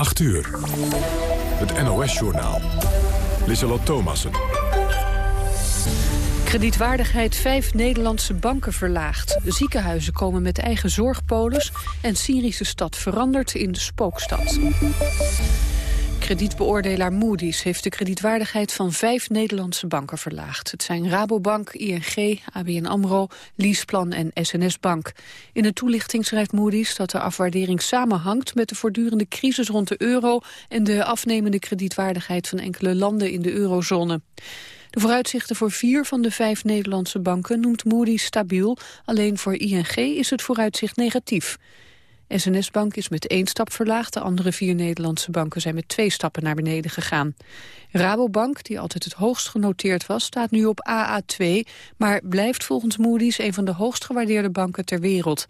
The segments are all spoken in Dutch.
8 uur. Het NOS-journaal. Lissalot Thomassen. Kredietwaardigheid vijf Nederlandse banken verlaagd. Ziekenhuizen komen met eigen zorgpolis... en Syrische stad verandert in spookstad. Kredietbeoordelaar Moody's heeft de kredietwaardigheid van vijf Nederlandse banken verlaagd. Het zijn Rabobank, ING, ABN AMRO, Leaseplan en SNS Bank. In een toelichting schrijft Moody's dat de afwaardering samenhangt met de voortdurende crisis rond de euro en de afnemende kredietwaardigheid van enkele landen in de eurozone. De vooruitzichten voor vier van de vijf Nederlandse banken noemt Moody's stabiel. Alleen voor ING is het vooruitzicht negatief. SNS Bank is met één stap verlaagd. De andere vier Nederlandse banken zijn met twee stappen naar beneden gegaan. Rabobank, die altijd het hoogst genoteerd was, staat nu op AA2... maar blijft volgens Moody's een van de hoogst gewaardeerde banken ter wereld.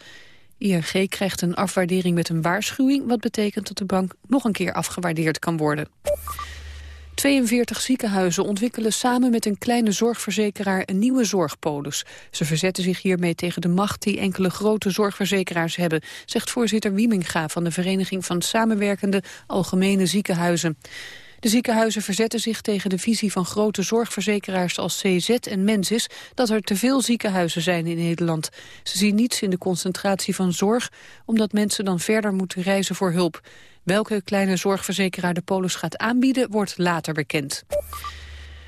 ING krijgt een afwaardering met een waarschuwing... wat betekent dat de bank nog een keer afgewaardeerd kan worden. 42 ziekenhuizen ontwikkelen samen met een kleine zorgverzekeraar een nieuwe zorgpolis. Ze verzetten zich hiermee tegen de macht die enkele grote zorgverzekeraars hebben, zegt voorzitter Wieminga van de Vereniging van Samenwerkende Algemene Ziekenhuizen. De ziekenhuizen verzetten zich tegen de visie van grote zorgverzekeraars als CZ en Mensis dat er te veel ziekenhuizen zijn in Nederland. Ze zien niets in de concentratie van zorg, omdat mensen dan verder moeten reizen voor hulp. Welke kleine zorgverzekeraar de polis gaat aanbieden, wordt later bekend.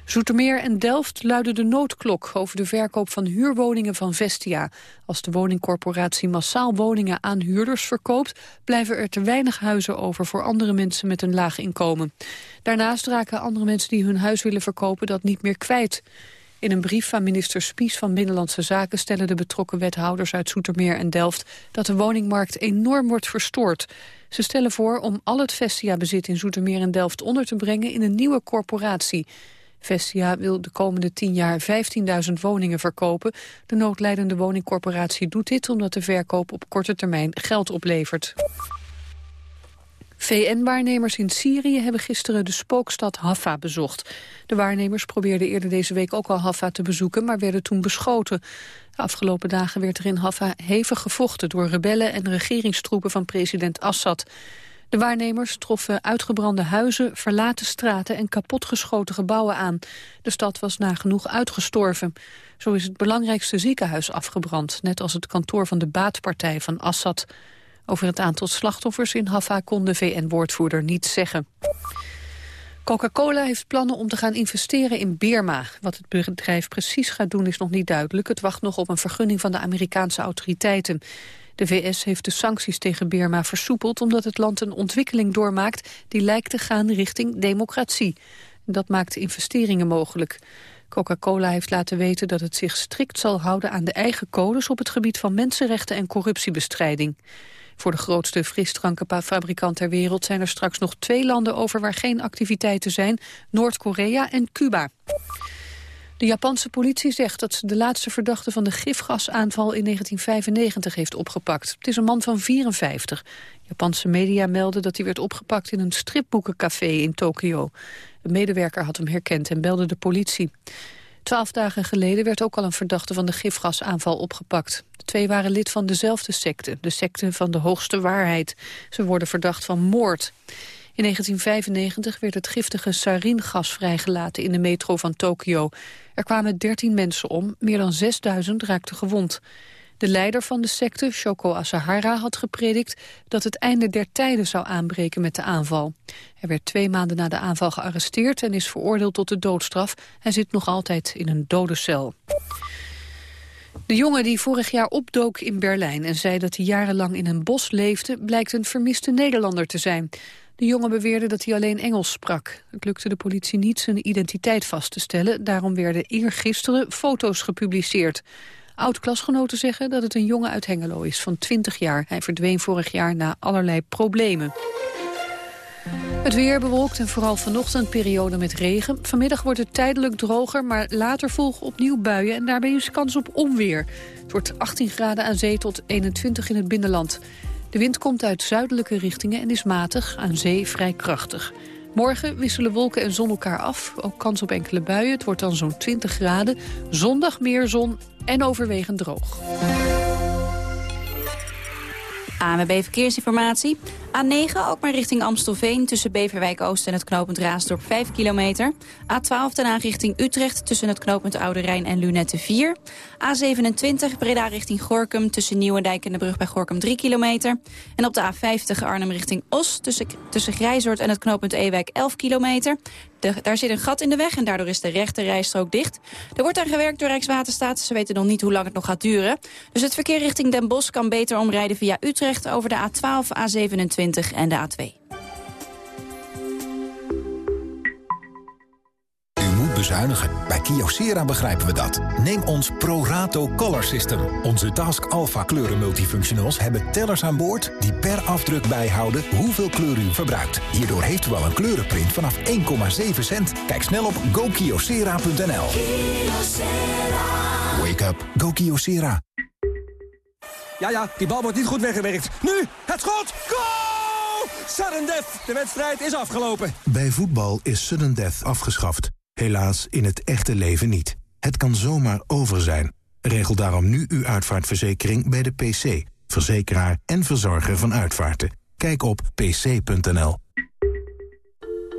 Zoetermeer en Delft luiden de noodklok over de verkoop van huurwoningen van Vestia. Als de woningcorporatie massaal woningen aan huurders verkoopt... blijven er te weinig huizen over voor andere mensen met een laag inkomen. Daarnaast raken andere mensen die hun huis willen verkopen dat niet meer kwijt. In een brief van minister Spies van Binnenlandse Zaken... stellen de betrokken wethouders uit Zoetermeer en Delft... dat de woningmarkt enorm wordt verstoord. Ze stellen voor om al het Vestia-bezit in Zoetermeer en Delft onder te brengen in een nieuwe corporatie. Vestia wil de komende tien jaar 15.000 woningen verkopen. De noodlijdende woningcorporatie doet dit omdat de verkoop op korte termijn geld oplevert. VN-waarnemers in Syrië hebben gisteren de spookstad Haffa bezocht. De waarnemers probeerden eerder deze week ook al Haffa te bezoeken, maar werden toen beschoten. De afgelopen dagen werd er in Haffa hevig gevochten door rebellen en regeringstroepen van president Assad. De waarnemers troffen uitgebrande huizen, verlaten straten en kapotgeschoten gebouwen aan. De stad was nagenoeg uitgestorven. Zo is het belangrijkste ziekenhuis afgebrand, net als het kantoor van de baatpartij van Assad. Over het aantal slachtoffers in Haffa kon de VN-woordvoerder niets zeggen. Coca-Cola heeft plannen om te gaan investeren in Birma. Wat het bedrijf precies gaat doen is nog niet duidelijk. Het wacht nog op een vergunning van de Amerikaanse autoriteiten. De VS heeft de sancties tegen Birma versoepeld... omdat het land een ontwikkeling doormaakt... die lijkt te gaan richting democratie. Dat maakt investeringen mogelijk. Coca-Cola heeft laten weten dat het zich strikt zal houden aan de eigen codes... op het gebied van mensenrechten en corruptiebestrijding. Voor de grootste frisdrankenfabrikant ter wereld zijn er straks nog twee landen over waar geen activiteiten zijn, Noord-Korea en Cuba. De Japanse politie zegt dat ze de laatste verdachte van de gifgasaanval in 1995 heeft opgepakt. Het is een man van 54. Japanse media melden dat hij werd opgepakt in een stripboekencafé in Tokio. Een medewerker had hem herkend en belde de politie. Twaalf dagen geleden werd ook al een verdachte van de gifgasaanval opgepakt. De twee waren lid van dezelfde secte, de secte van de hoogste waarheid. Ze worden verdacht van moord. In 1995 werd het giftige saringas vrijgelaten in de metro van Tokio. Er kwamen 13 mensen om, meer dan 6000 raakten gewond. De leider van de secte, Shoko Asahara, had gepredikt dat het einde der tijden zou aanbreken met de aanval. Hij werd twee maanden na de aanval gearresteerd en is veroordeeld tot de doodstraf. Hij zit nog altijd in een dode cel. De jongen die vorig jaar opdook in Berlijn en zei dat hij jarenlang in een bos leefde, blijkt een vermiste Nederlander te zijn. De jongen beweerde dat hij alleen Engels sprak. Het lukte de politie niet zijn identiteit vast te stellen. Daarom werden eergisteren foto's gepubliceerd. Oud-klasgenoten zeggen dat het een jongen uit Hengelo is van 20 jaar. Hij verdween vorig jaar na allerlei problemen. Het weer bewolkt en vooral vanochtend periode met regen. Vanmiddag wordt het tijdelijk droger, maar later volgen opnieuw buien... en daarbij is kans op onweer. Het wordt 18 graden aan zee tot 21 in het binnenland. De wind komt uit zuidelijke richtingen en is matig, aan zee vrij krachtig. Morgen wisselen wolken en zon elkaar af. Ook kans op enkele buien. Het wordt dan zo'n 20 graden. Zondag meer zon en overwegend droog. ANWB Verkeersinformatie. A9 ook maar richting Amstelveen tussen Beverwijk Oost en het knooppunt Raasdorp 5 kilometer. A12 daarna richting Utrecht tussen het knooppunt Oude Rijn en Lunette 4. A27 Breda richting Gorkum tussen Nieuwendijk en de brug bij Gorkum 3 kilometer. En op de A50 Arnhem richting Os tussen, tussen en het knooppunt Ewijk 11 kilometer. Daar zit een gat in de weg en daardoor is de rechte rijstrook dicht. Er wordt aan gewerkt door Rijkswaterstaat. Ze weten nog niet hoe lang het nog gaat duren. Dus het verkeer richting Den Bosch kan beter omrijden via Utrecht over de A12, A27 en de A2. Bezuinigen. Bij Kyocera begrijpen we dat. Neem ons ProRato Color System. Onze Task Alpha kleuren multifunctionals hebben tellers aan boord... die per afdruk bijhouden hoeveel kleur u verbruikt. Hierdoor heeft u al een kleurenprint vanaf 1,7 cent. Kijk snel op gokyocera.nl. Wake up. Go Kyocera. Ja, ja, die bal wordt niet goed weggewerkt. Nu, het schot! Goal! Sudden death. De wedstrijd is afgelopen. Bij voetbal is sudden death afgeschaft. Helaas in het echte leven niet. Het kan zomaar over zijn. Regel daarom nu uw uitvaartverzekering bij de PC, verzekeraar en verzorger van uitvaarten. Kijk op pc.nl.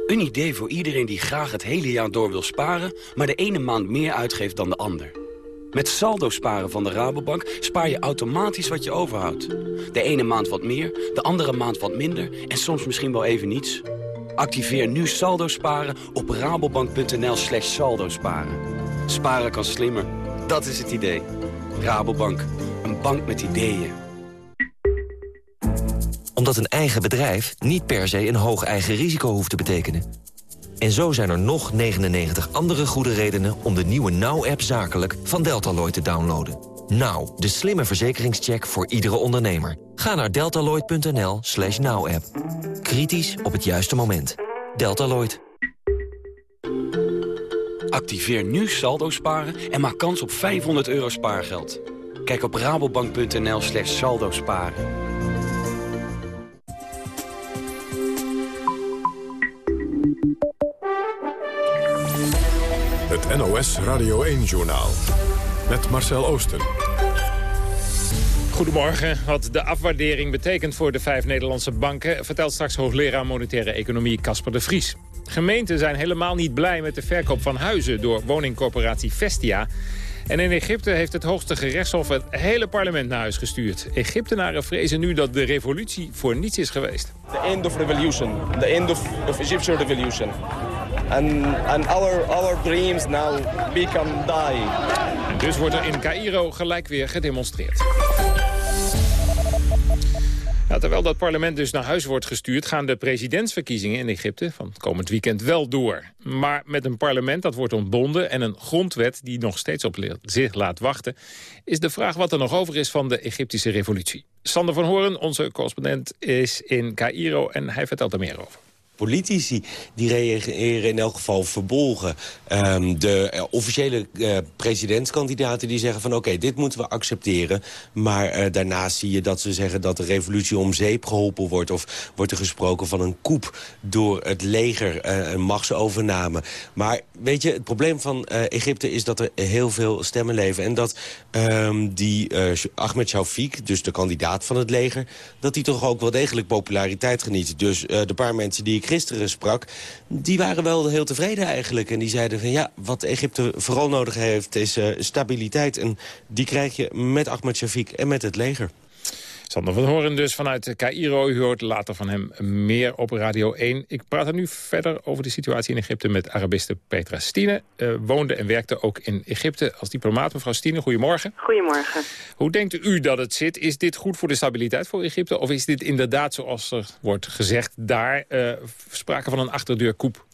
Een idee voor iedereen die graag het hele jaar door wil sparen... maar de ene maand meer uitgeeft dan de ander. Met saldo sparen van de Rabobank spaar je automatisch wat je overhoudt. De ene maand wat meer, de andere maand wat minder... en soms misschien wel even niets... Activeer nu saldo sparen op rabobank.nl slash saldo sparen. Sparen kan slimmer, dat is het idee. Rabobank, een bank met ideeën. Omdat een eigen bedrijf niet per se een hoog eigen risico hoeft te betekenen. En zo zijn er nog 99 andere goede redenen om de nieuwe Now-app zakelijk van Deltaloid te downloaden. Now, de slimme verzekeringscheck voor iedere ondernemer. Ga naar deltaloid.nl slash now-app. Kritisch op het juiste moment. Deltaloid. Activeer nu saldo sparen en maak kans op 500 euro spaargeld. Kijk op rabobank.nl slash saldo sparen. Het NOS Radio 1-journaal met Marcel Oosten. Goedemorgen. Wat de afwaardering betekent voor de vijf Nederlandse banken... vertelt straks hoogleraar monetaire economie Casper de Vries. Gemeenten zijn helemaal niet blij met de verkoop van huizen... door woningcorporatie Vestia. En in Egypte heeft het hoogste gerechtshof het hele parlement naar huis gestuurd. Egyptenaren vrezen nu dat de revolutie voor niets is geweest. The end of revolution. The end of, of Egyptian revolution. And, and our, our dreams now become die. Dus wordt er in Cairo gelijk weer gedemonstreerd. terwijl dat parlement dus naar huis wordt gestuurd... gaan de presidentsverkiezingen in Egypte van komend weekend wel door. Maar met een parlement dat wordt ontbonden... en een grondwet die nog steeds op zich laat wachten... is de vraag wat er nog over is van de Egyptische revolutie. Sander van Horen, onze correspondent, is in Cairo en hij vertelt er meer over politici die reageren in elk geval verbolgen. Um, de uh, officiële uh, presidentskandidaten die zeggen van... oké, dit moeten we accepteren. Maar uh, daarnaast zie je dat ze zeggen dat de revolutie om zeep geholpen wordt... of wordt er gesproken van een coup door het leger, een machtsovername. Maar weet je, het probleem van Egypte is dat er heel veel stemmen leven. En dat um, die Ahmed Shafiq, dus de kandidaat van het leger... dat die toch ook wel degelijk populariteit geniet. Dus de paar mensen die ik gisteren sprak... die waren wel heel tevreden eigenlijk. En die zeiden van ja, wat Egypte vooral nodig heeft is uh, stabiliteit. En die krijg je met Ahmed Shafiq en met het leger. Sander van Horen dus vanuit Cairo. U hoort later van hem meer op Radio 1. Ik praat er nu verder over de situatie in Egypte met Arabiste Petra Stine. Uh, woonde en werkte ook in Egypte als diplomaat. Mevrouw Stine, goedemorgen. Goedemorgen. Hoe denkt u dat het zit? Is dit goed voor de stabiliteit voor Egypte? Of is dit inderdaad, zoals er wordt gezegd, daar uh, sprake van een achterdeurkoep?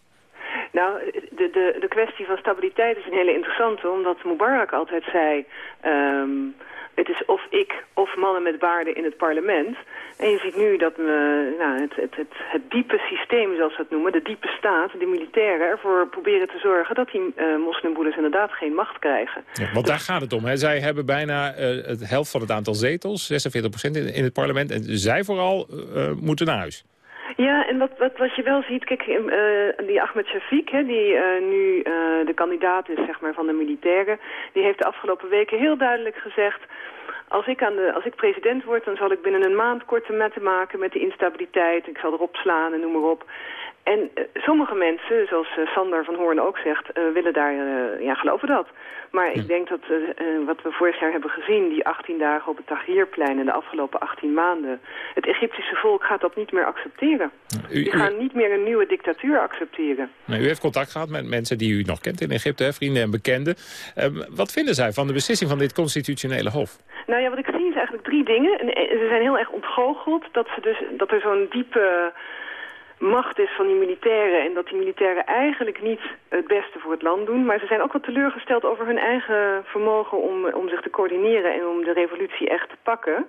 Nou, de, de, de kwestie van stabiliteit is een hele interessante, omdat Mubarak altijd zei... Um, het is of ik of mannen met baarden in het parlement. En je ziet nu dat we, nou, het, het, het, het, diepe systeem, zoals ze het noemen, de diepe staat, de militairen, ervoor proberen te zorgen dat die uh, inderdaad geen macht krijgen. Ja, want daar gaat het om. Hè. Zij hebben bijna uh, het helft van het aantal zetels, 46 procent in, in, het parlement. En zij vooral moeten naar huis. Ja, en wat, wat, wat je wel ziet, kijk, uh, die Ahmed Shafiq, hè, die uh, nu uh, de kandidaat is zeg maar, van de militairen, die heeft de afgelopen weken heel duidelijk gezegd... Als ik, aan de, als ik president word, dan zal ik binnen een maand korte metten maken met de instabiliteit. Ik zal erop slaan en noem maar op. En uh, sommige mensen, zoals uh, Sander van Hoorn ook zegt, uh, willen daar, ja, geloven dat. Maar ik denk dat wat we vorig jaar hebben gezien, die 18 dagen op het Tahrirplein en de afgelopen 18 maanden, het Egyptische volk gaat dat niet meer accepteren. U, die gaan niet meer een nieuwe dictatuur accepteren. U heeft contact gehad met mensen die u nog kent in Egypte, hè, vrienden en bekenden. Ehm, wat vinden zij van de beslissing van dit constitutionele hof? Nou ja, wat ik zie is eigenlijk drie dingen. En, ze zijn heel erg ontgoocheld dat, ze dus, dat er zo'n diepe macht is van die militairen... en dat die militairen eigenlijk niet het beste voor het land doen. Maar ze zijn ook wel teleurgesteld over hun eigen vermogen om, om zich te coördineren... en om de revolutie echt te pakken.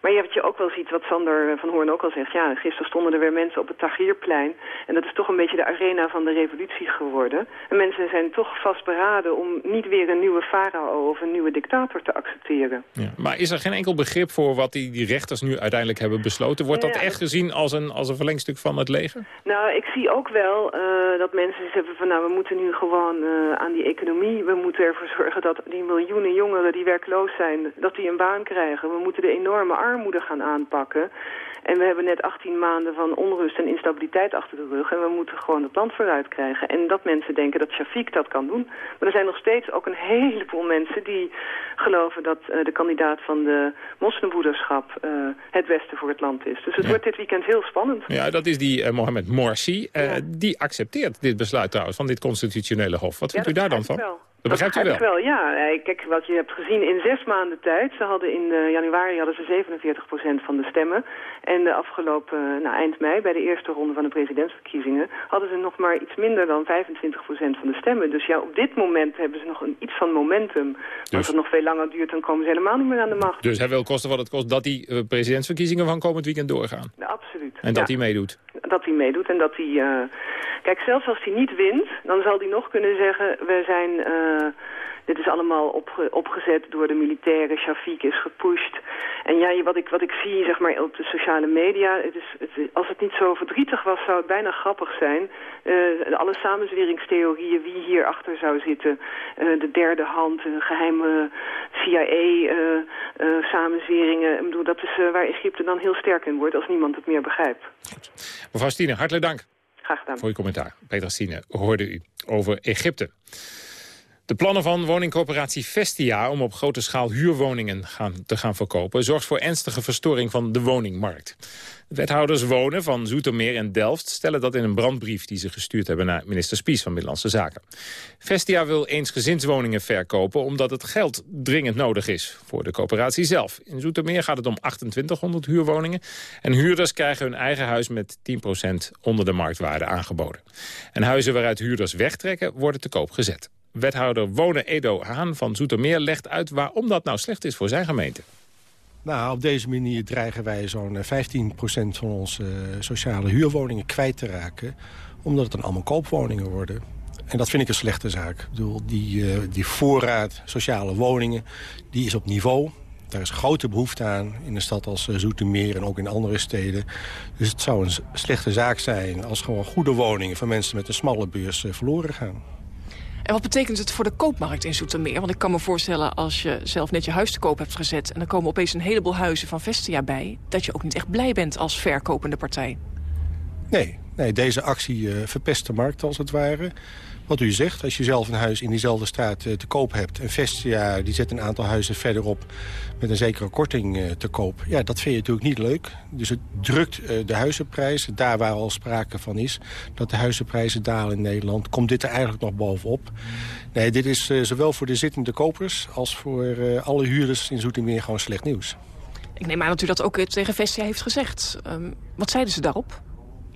Maar ja, wat je ook wel ziet, wat Sander van Hoorn ook al zegt... ja, gisteren stonden er weer mensen op het Tahrirplein... en dat is toch een beetje de arena van de revolutie geworden. En mensen zijn toch vastberaden om niet weer een nieuwe farao... of een nieuwe dictator te accepteren. Ja, maar is er geen enkel begrip voor wat die, die rechters nu uiteindelijk hebben besloten? Wordt dat echt gezien als een, als een verlengstuk van het leger? Nou, ik zie ook wel uh, dat mensen zeggen van... nou, we moeten nu gewoon uh, aan die economie... we moeten ervoor zorgen dat die miljoenen jongeren die werkloos zijn... dat die een baan krijgen. We moeten de enorme armoede gaan aanpakken. En we hebben net 18 maanden van onrust en instabiliteit achter de rug. En we moeten gewoon het land vooruit krijgen. En dat mensen denken dat Shafiq dat kan doen. Maar er zijn nog steeds ook een heleboel mensen die geloven dat uh, de kandidaat van de moslimbroederschap uh, het beste voor het land is. Dus het ja. wordt dit weekend heel spannend. Ja, dat is die uh, Mohamed Morsi. Ja. Die accepteert dit besluit trouwens van dit constitutionele hof. Wat vindt ja, u daar dan van? Wel. Dat begrijpt u wel? wel? Ja, kijk, wat je hebt gezien in zes maanden tijd. Ze hadden in uh, januari hadden ze 47% van de stemmen. En de afgelopen, uh, nou, eind mei, bij de eerste ronde van de presidentsverkiezingen... hadden ze nog maar iets minder dan 25% van de stemmen. Dus ja, op dit moment hebben ze nog een, iets van momentum. Dus... Als het nog veel langer duurt, dan komen ze helemaal niet meer aan de macht. Dus hij wil kosten wat het kost dat die uh, presidentsverkiezingen van komend weekend doorgaan? Ja, absoluut. En dat ja. hij meedoet? Dat hij meedoet en dat hij... Kijk, zelfs als hij niet wint, dan zal hij nog kunnen zeggen... we zijn... Uh, dit is allemaal opge opgezet door de militairen. Shafiq is gepusht. En ja, wat ik, wat ik zie zeg maar, op de sociale media... Het is, het, als het niet zo verdrietig was, zou het bijna grappig zijn. Uh, alle samenzweringstheorieën, wie hierachter zou zitten. Uh, de derde hand, geheime CIA-samenzweringen. ik bedoel, dat is waar Egypte dan heel sterk in wordt... als niemand het meer begrijpt. Goed. Mevrouw Stine, hartelijk dank. Graag gedaan. Voor uw commentaar. Peter Stine hoorde u over Egypte. De plannen van woningcorporatie Vestia om op grote schaal huurwoningen te gaan verkopen... zorgt voor ernstige verstoring van de woningmarkt. De wethouders Wonen van Zoetermeer en Delft stellen dat in een brandbrief... die ze gestuurd hebben naar minister Spies van Middellandse Zaken. Vestia wil eensgezinswoningen verkopen omdat het geld dringend nodig is voor de coöperatie zelf. In Zoetermeer gaat het om 2800 huurwoningen. En huurders krijgen hun eigen huis met 10% onder de marktwaarde aangeboden. En huizen waaruit huurders wegtrekken worden te koop gezet. Wethouder Wonen Edo Haan van Zoetermeer legt uit waarom dat nou slecht is voor zijn gemeente. Nou, op deze manier dreigen wij zo'n 15% van onze sociale huurwoningen kwijt te raken. Omdat het dan allemaal koopwoningen worden. En dat vind ik een slechte zaak. Ik bedoel, die, uh, die voorraad sociale woningen, die is op niveau. Daar is grote behoefte aan in een stad als Zoetermeer en ook in andere steden. Dus het zou een slechte zaak zijn als gewoon goede woningen... van mensen met een smalle beurs verloren gaan. En wat betekent het voor de koopmarkt in Zoetermeer? Want ik kan me voorstellen als je zelf net je huis te koop hebt gezet... en er komen opeens een heleboel huizen van Vestia bij... dat je ook niet echt blij bent als verkopende partij. Nee, nee deze actie uh, verpest de markt als het ware. Wat u zegt, als je zelf een huis in diezelfde straat uh, te koop hebt... en Vestia die zet een aantal huizen verderop met een zekere korting uh, te koop... ja, dat vind je natuurlijk niet leuk. Dus het drukt uh, de huizenprijzen, daar waar al sprake van is... dat de huizenprijzen dalen in Nederland, komt dit er eigenlijk nog bovenop. Nee, dit is zowel voor de zittende kopers... als voor alle huurders in Zoetermeer gewoon slecht nieuws. Ik neem aan dat u dat ook tegen Vestia heeft gezegd. Um, wat zeiden ze daarop?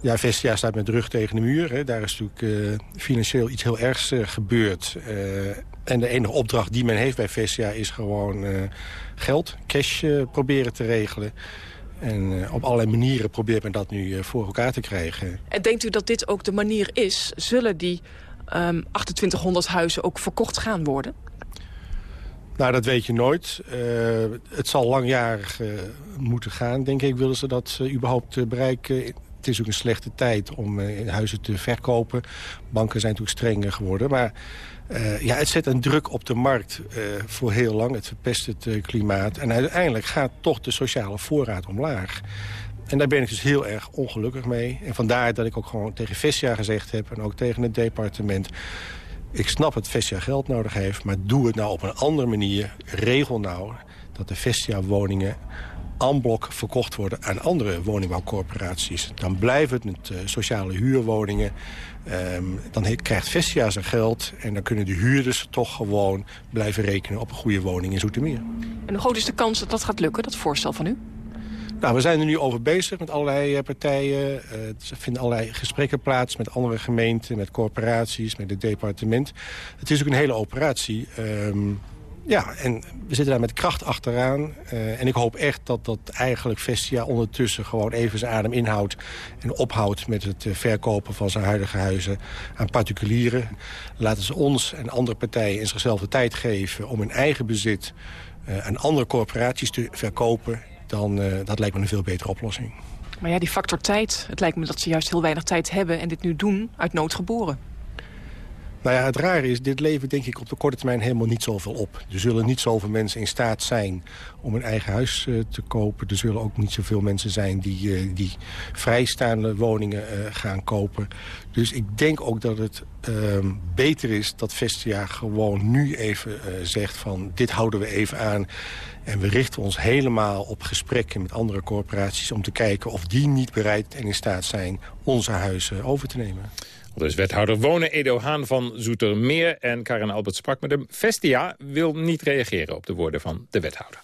Ja, Vestia staat met de rug tegen de muur. Hè. Daar is natuurlijk uh, financieel iets heel ergs uh, gebeurd. Uh, en de enige opdracht die men heeft bij Vestia is gewoon geld, cash proberen te regelen. En op allerlei manieren probeert men dat nu voor elkaar te krijgen. En denkt u dat dit ook de manier is? Zullen die um, 2800 huizen ook verkocht gaan worden? Nou, dat weet je nooit. Uh, het zal langjarig uh, moeten gaan, denk ik, willen ze dat uh, überhaupt bereiken het is ook een slechte tijd om uh, huizen te verkopen. Banken zijn natuurlijk strenger geworden. Maar uh, ja, het zet een druk op de markt uh, voor heel lang. Het verpest het klimaat. En uiteindelijk gaat toch de sociale voorraad omlaag. En daar ben ik dus heel erg ongelukkig mee. En vandaar dat ik ook gewoon tegen Vestia gezegd heb... en ook tegen het departement... ik snap dat Vestia geld nodig heeft... maar doe het nou op een andere manier. Regel nou dat de Vestia-woningen blok verkocht worden aan andere woningbouwcorporaties. Dan blijven het uh, sociale huurwoningen. Um, dan krijgt Vestia zijn geld en dan kunnen de huurders toch gewoon blijven rekenen op een goede woning in Zoetermeer. En hoe groot is de kans dat dat gaat lukken, dat voorstel van u? Nou, we zijn er nu over bezig met allerlei uh, partijen. Uh, er vinden allerlei gesprekken plaats met andere gemeenten, met corporaties, met het departement. Het is ook een hele operatie. Um, ja, en we zitten daar met kracht achteraan. Uh, en ik hoop echt dat dat eigenlijk Vestia ondertussen gewoon even zijn adem inhoudt... en ophoudt met het verkopen van zijn huidige huizen aan particulieren. Laten ze ons en andere partijen in zichzelf de tijd geven... om hun eigen bezit uh, aan andere corporaties te verkopen dan dat lijkt me een veel betere oplossing. Maar ja, die factor tijd, het lijkt me dat ze juist heel weinig tijd hebben... en dit nu doen uit nood geboren. Nou ja, het rare is, dit levert denk ik op de korte termijn helemaal niet zoveel op. Er zullen niet zoveel mensen in staat zijn om een eigen huis uh, te kopen. Er zullen ook niet zoveel mensen zijn die, uh, die vrijstaande woningen uh, gaan kopen. Dus ik denk ook dat het ehm, beter is dat Vestia gewoon nu even zegt van... dit houden we even aan en we richten ons helemaal op gesprekken met andere corporaties... om te kijken of die niet bereid en in staat zijn onze huizen over te nemen. Dus wethouder Wonen Edo Haan van Zoetermeer en Karin Albert sprak met hem. Vestia wil niet reageren op de woorden van de wethouder.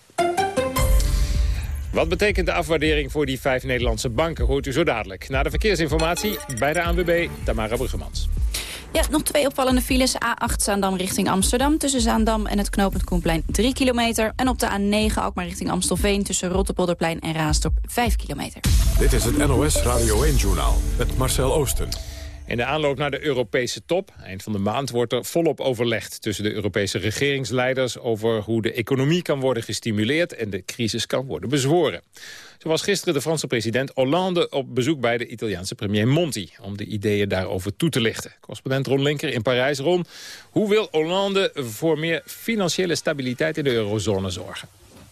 Wat betekent de afwaardering voor die vijf Nederlandse banken, hoort u zo dadelijk. Na de verkeersinformatie bij de ANWB, Tamara Bruggemans. Ja, nog twee opvallende files. A8 Zaandam richting Amsterdam. Tussen Zaandam en het knooppunt Koenplein 3 kilometer. En op de A9 ook maar richting Amstelveen. Tussen Rotterpolderplein en Raasdorp 5 kilometer. Dit is het NOS Radio 1-journaal met Marcel Oosten. In de aanloop naar de Europese top, eind van de maand, wordt er volop overlegd tussen de Europese regeringsleiders over hoe de economie kan worden gestimuleerd en de crisis kan worden bezworen. Zo was gisteren de Franse president Hollande op bezoek bij de Italiaanse premier Monti... om de ideeën daarover toe te lichten. Correspondent Ron Linker in Parijs. Ron, hoe wil Hollande voor meer financiële stabiliteit in de eurozone zorgen?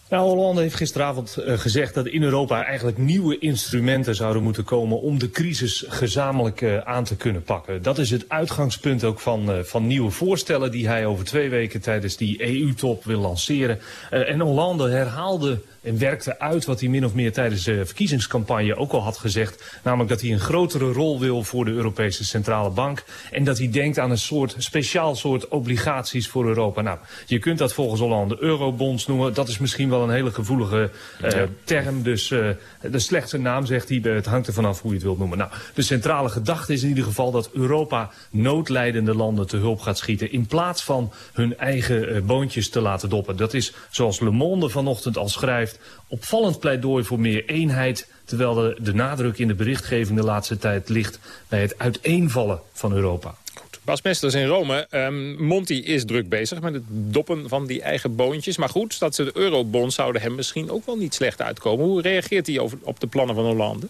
Nou, Hollande heeft gisteravond uh, gezegd dat in Europa eigenlijk nieuwe instrumenten zouden moeten komen om de crisis gezamenlijk uh, aan te kunnen pakken. Dat is het uitgangspunt ook van, uh, van nieuwe voorstellen die hij over twee weken tijdens die EU-top wil lanceren. en Hollande herhaalde werkte uit wat hij min of meer tijdens de verkiezingscampagne ook al had gezegd. Namelijk dat hij een grotere rol wil voor de Europese Centrale Bank. En dat hij denkt aan een soort speciaal soort obligaties voor Europa. Nou, je kunt dat volgens Hollande eurobonds noemen. Dat is misschien wel een hele gevoelige uh, term. Dus uh, de slechtste naam zegt hij. Het hangt er vanaf hoe je het wilt noemen. Nou, de centrale gedachte is in ieder geval dat Europa noodlijdende landen te hulp gaat schieten. In plaats van hun eigen uh, boontjes te laten doppen. Dat is zoals Le Monde vanochtend al schrijft opvallend pleidooi voor meer eenheid... terwijl de, de nadruk in de berichtgeving de laatste tijd ligt... bij het uiteenvallen van Europa. Goed. Bas Mesters in Rome. Um, Monti is druk bezig met het doppen van die eigen boontjes. Maar goed, dat ze de eurobonds zouden hem misschien ook wel niet slecht uitkomen. Hoe reageert hij over, op de plannen van Hollande?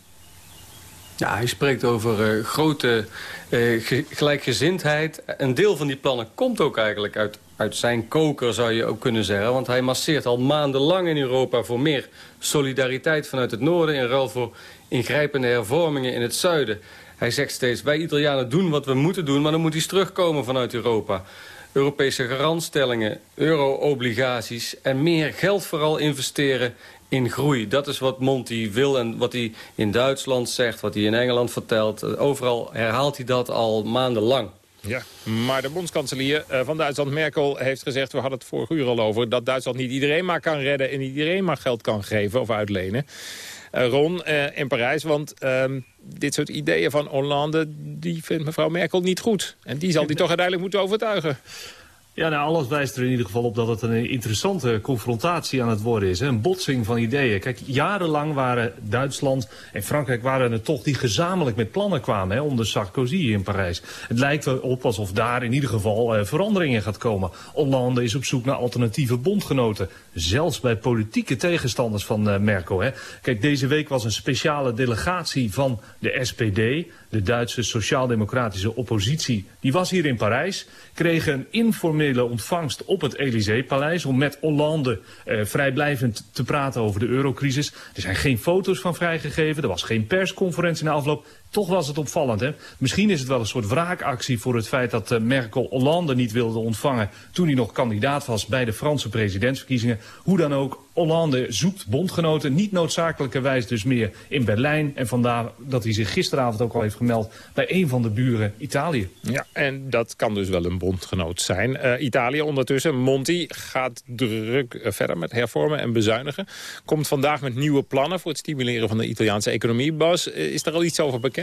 Ja, hij spreekt over uh, grote uh, gelijkgezindheid. Een deel van die plannen komt ook eigenlijk uit uit zijn koker, zou je ook kunnen zeggen. Want hij masseert al maandenlang in Europa voor meer solidariteit vanuit het noorden... in ruil voor ingrijpende hervormingen in het zuiden. Hij zegt steeds, wij Italianen doen wat we moeten doen... maar dan moet iets terugkomen vanuit Europa. Europese garantstellingen, euro-obligaties... en meer geld vooral investeren in groei. Dat is wat Monti wil en wat hij in Duitsland zegt... wat hij in Engeland vertelt. Overal herhaalt hij dat al maandenlang. Ja, maar de bondskanselier eh, van Duitsland, Merkel, heeft gezegd... we hadden het vorige uur al over, dat Duitsland niet iedereen maar kan redden... en niet iedereen maar geld kan geven of uitlenen. Uh, Ron, uh, in Parijs, want ehm, dit soort ideeën van Hollande... die vindt mevrouw Merkel niet goed. En die zal die toch uiteindelijk moeten overtuigen. Ja, nou, alles wijst er in ieder geval op dat het een interessante confrontatie aan het worden is. Hè? Een botsing van ideeën. Kijk, jarenlang waren Duitsland en Frankrijk waren er toch die gezamenlijk met plannen kwamen hè, onder Sarkozy in Parijs. Het lijkt erop alsof daar in ieder geval eh, veranderingen gaat komen. Hollande is op zoek naar alternatieve bondgenoten. Zelfs bij politieke tegenstanders van uh, Merkel. Hè. Kijk, deze week was een speciale delegatie van de SPD de Duitse sociaal-democratische oppositie, die was hier in Parijs. Kregen een informele ontvangst op het Élysée-paleis... om met Hollande eh, vrijblijvend te praten over de eurocrisis. Er zijn geen foto's van vrijgegeven, er was geen persconferentie na afloop. Toch was het opvallend. Hè? Misschien is het wel een soort wraakactie voor het feit dat uh, Merkel Hollande niet wilde ontvangen... toen hij nog kandidaat was bij de Franse presidentsverkiezingen. Hoe dan ook, Hollande zoekt bondgenoten, niet noodzakelijkerwijs dus meer in Berlijn. En vandaar dat hij zich gisteravond ook al heeft gemeld bij een van de buren, Italië. Ja, en dat kan dus wel een bondgenoot zijn. Uh, Italië ondertussen, Monti gaat druk uh, verder met hervormen en bezuinigen. Komt vandaag met nieuwe plannen voor het stimuleren van de Italiaanse economie. Bas, is er al iets over bekend?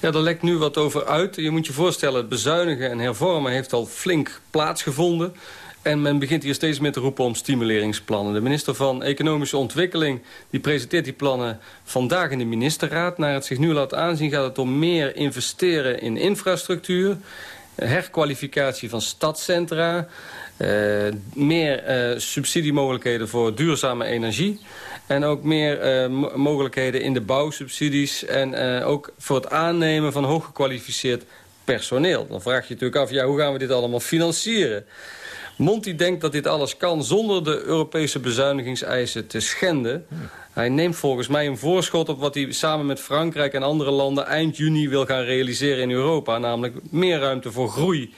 Ja, er lekt nu wat over uit. Je moet je voorstellen, het bezuinigen en hervormen heeft al flink plaatsgevonden. En men begint hier steeds meer te roepen om stimuleringsplannen. De minister van Economische Ontwikkeling die presenteert die plannen vandaag in de ministerraad. Naar het zich nu laat aanzien gaat het om meer investeren in infrastructuur... herkwalificatie van stadscentra... Uh, meer uh, subsidiemogelijkheden voor duurzame energie... En ook meer uh, mogelijkheden in de bouwsubsidies... en uh, ook voor het aannemen van hooggekwalificeerd personeel. Dan vraag je natuurlijk af, ja, hoe gaan we dit allemaal financieren? Monti denkt dat dit alles kan zonder de Europese bezuinigingseisen te schenden. Hij neemt volgens mij een voorschot op wat hij samen met Frankrijk en andere landen eind juni wil gaan realiseren in Europa. Namelijk meer ruimte voor groei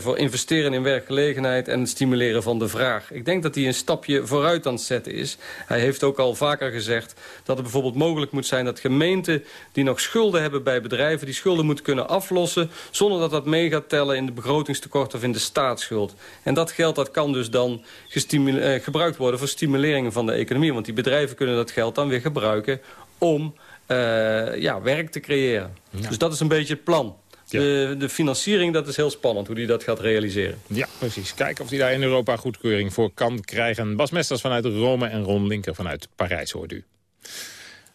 voor investeren in werkgelegenheid en het stimuleren van de vraag. Ik denk dat hij een stapje vooruit aan het zetten is. Hij heeft ook al vaker gezegd dat het bijvoorbeeld mogelijk moet zijn... dat gemeenten die nog schulden hebben bij bedrijven... die schulden moeten kunnen aflossen... zonder dat dat mee gaat tellen in de begrotingstekort of in de staatsschuld. En dat geld dat kan dus dan uh, gebruikt worden voor stimuleringen van de economie. Want die bedrijven kunnen dat geld dan weer gebruiken om uh, ja, werk te creëren. Ja. Dus dat is een beetje het plan. Ja. De, de, financiering, dat is heel spannend, hoe hij dat gaat realiseren. Ja, precies. Kijken of hij daar in Europa goedkeuring voor kan krijgen. Bas Mesters vanuit Rome en Ron Linker vanuit Parijs, hoort u.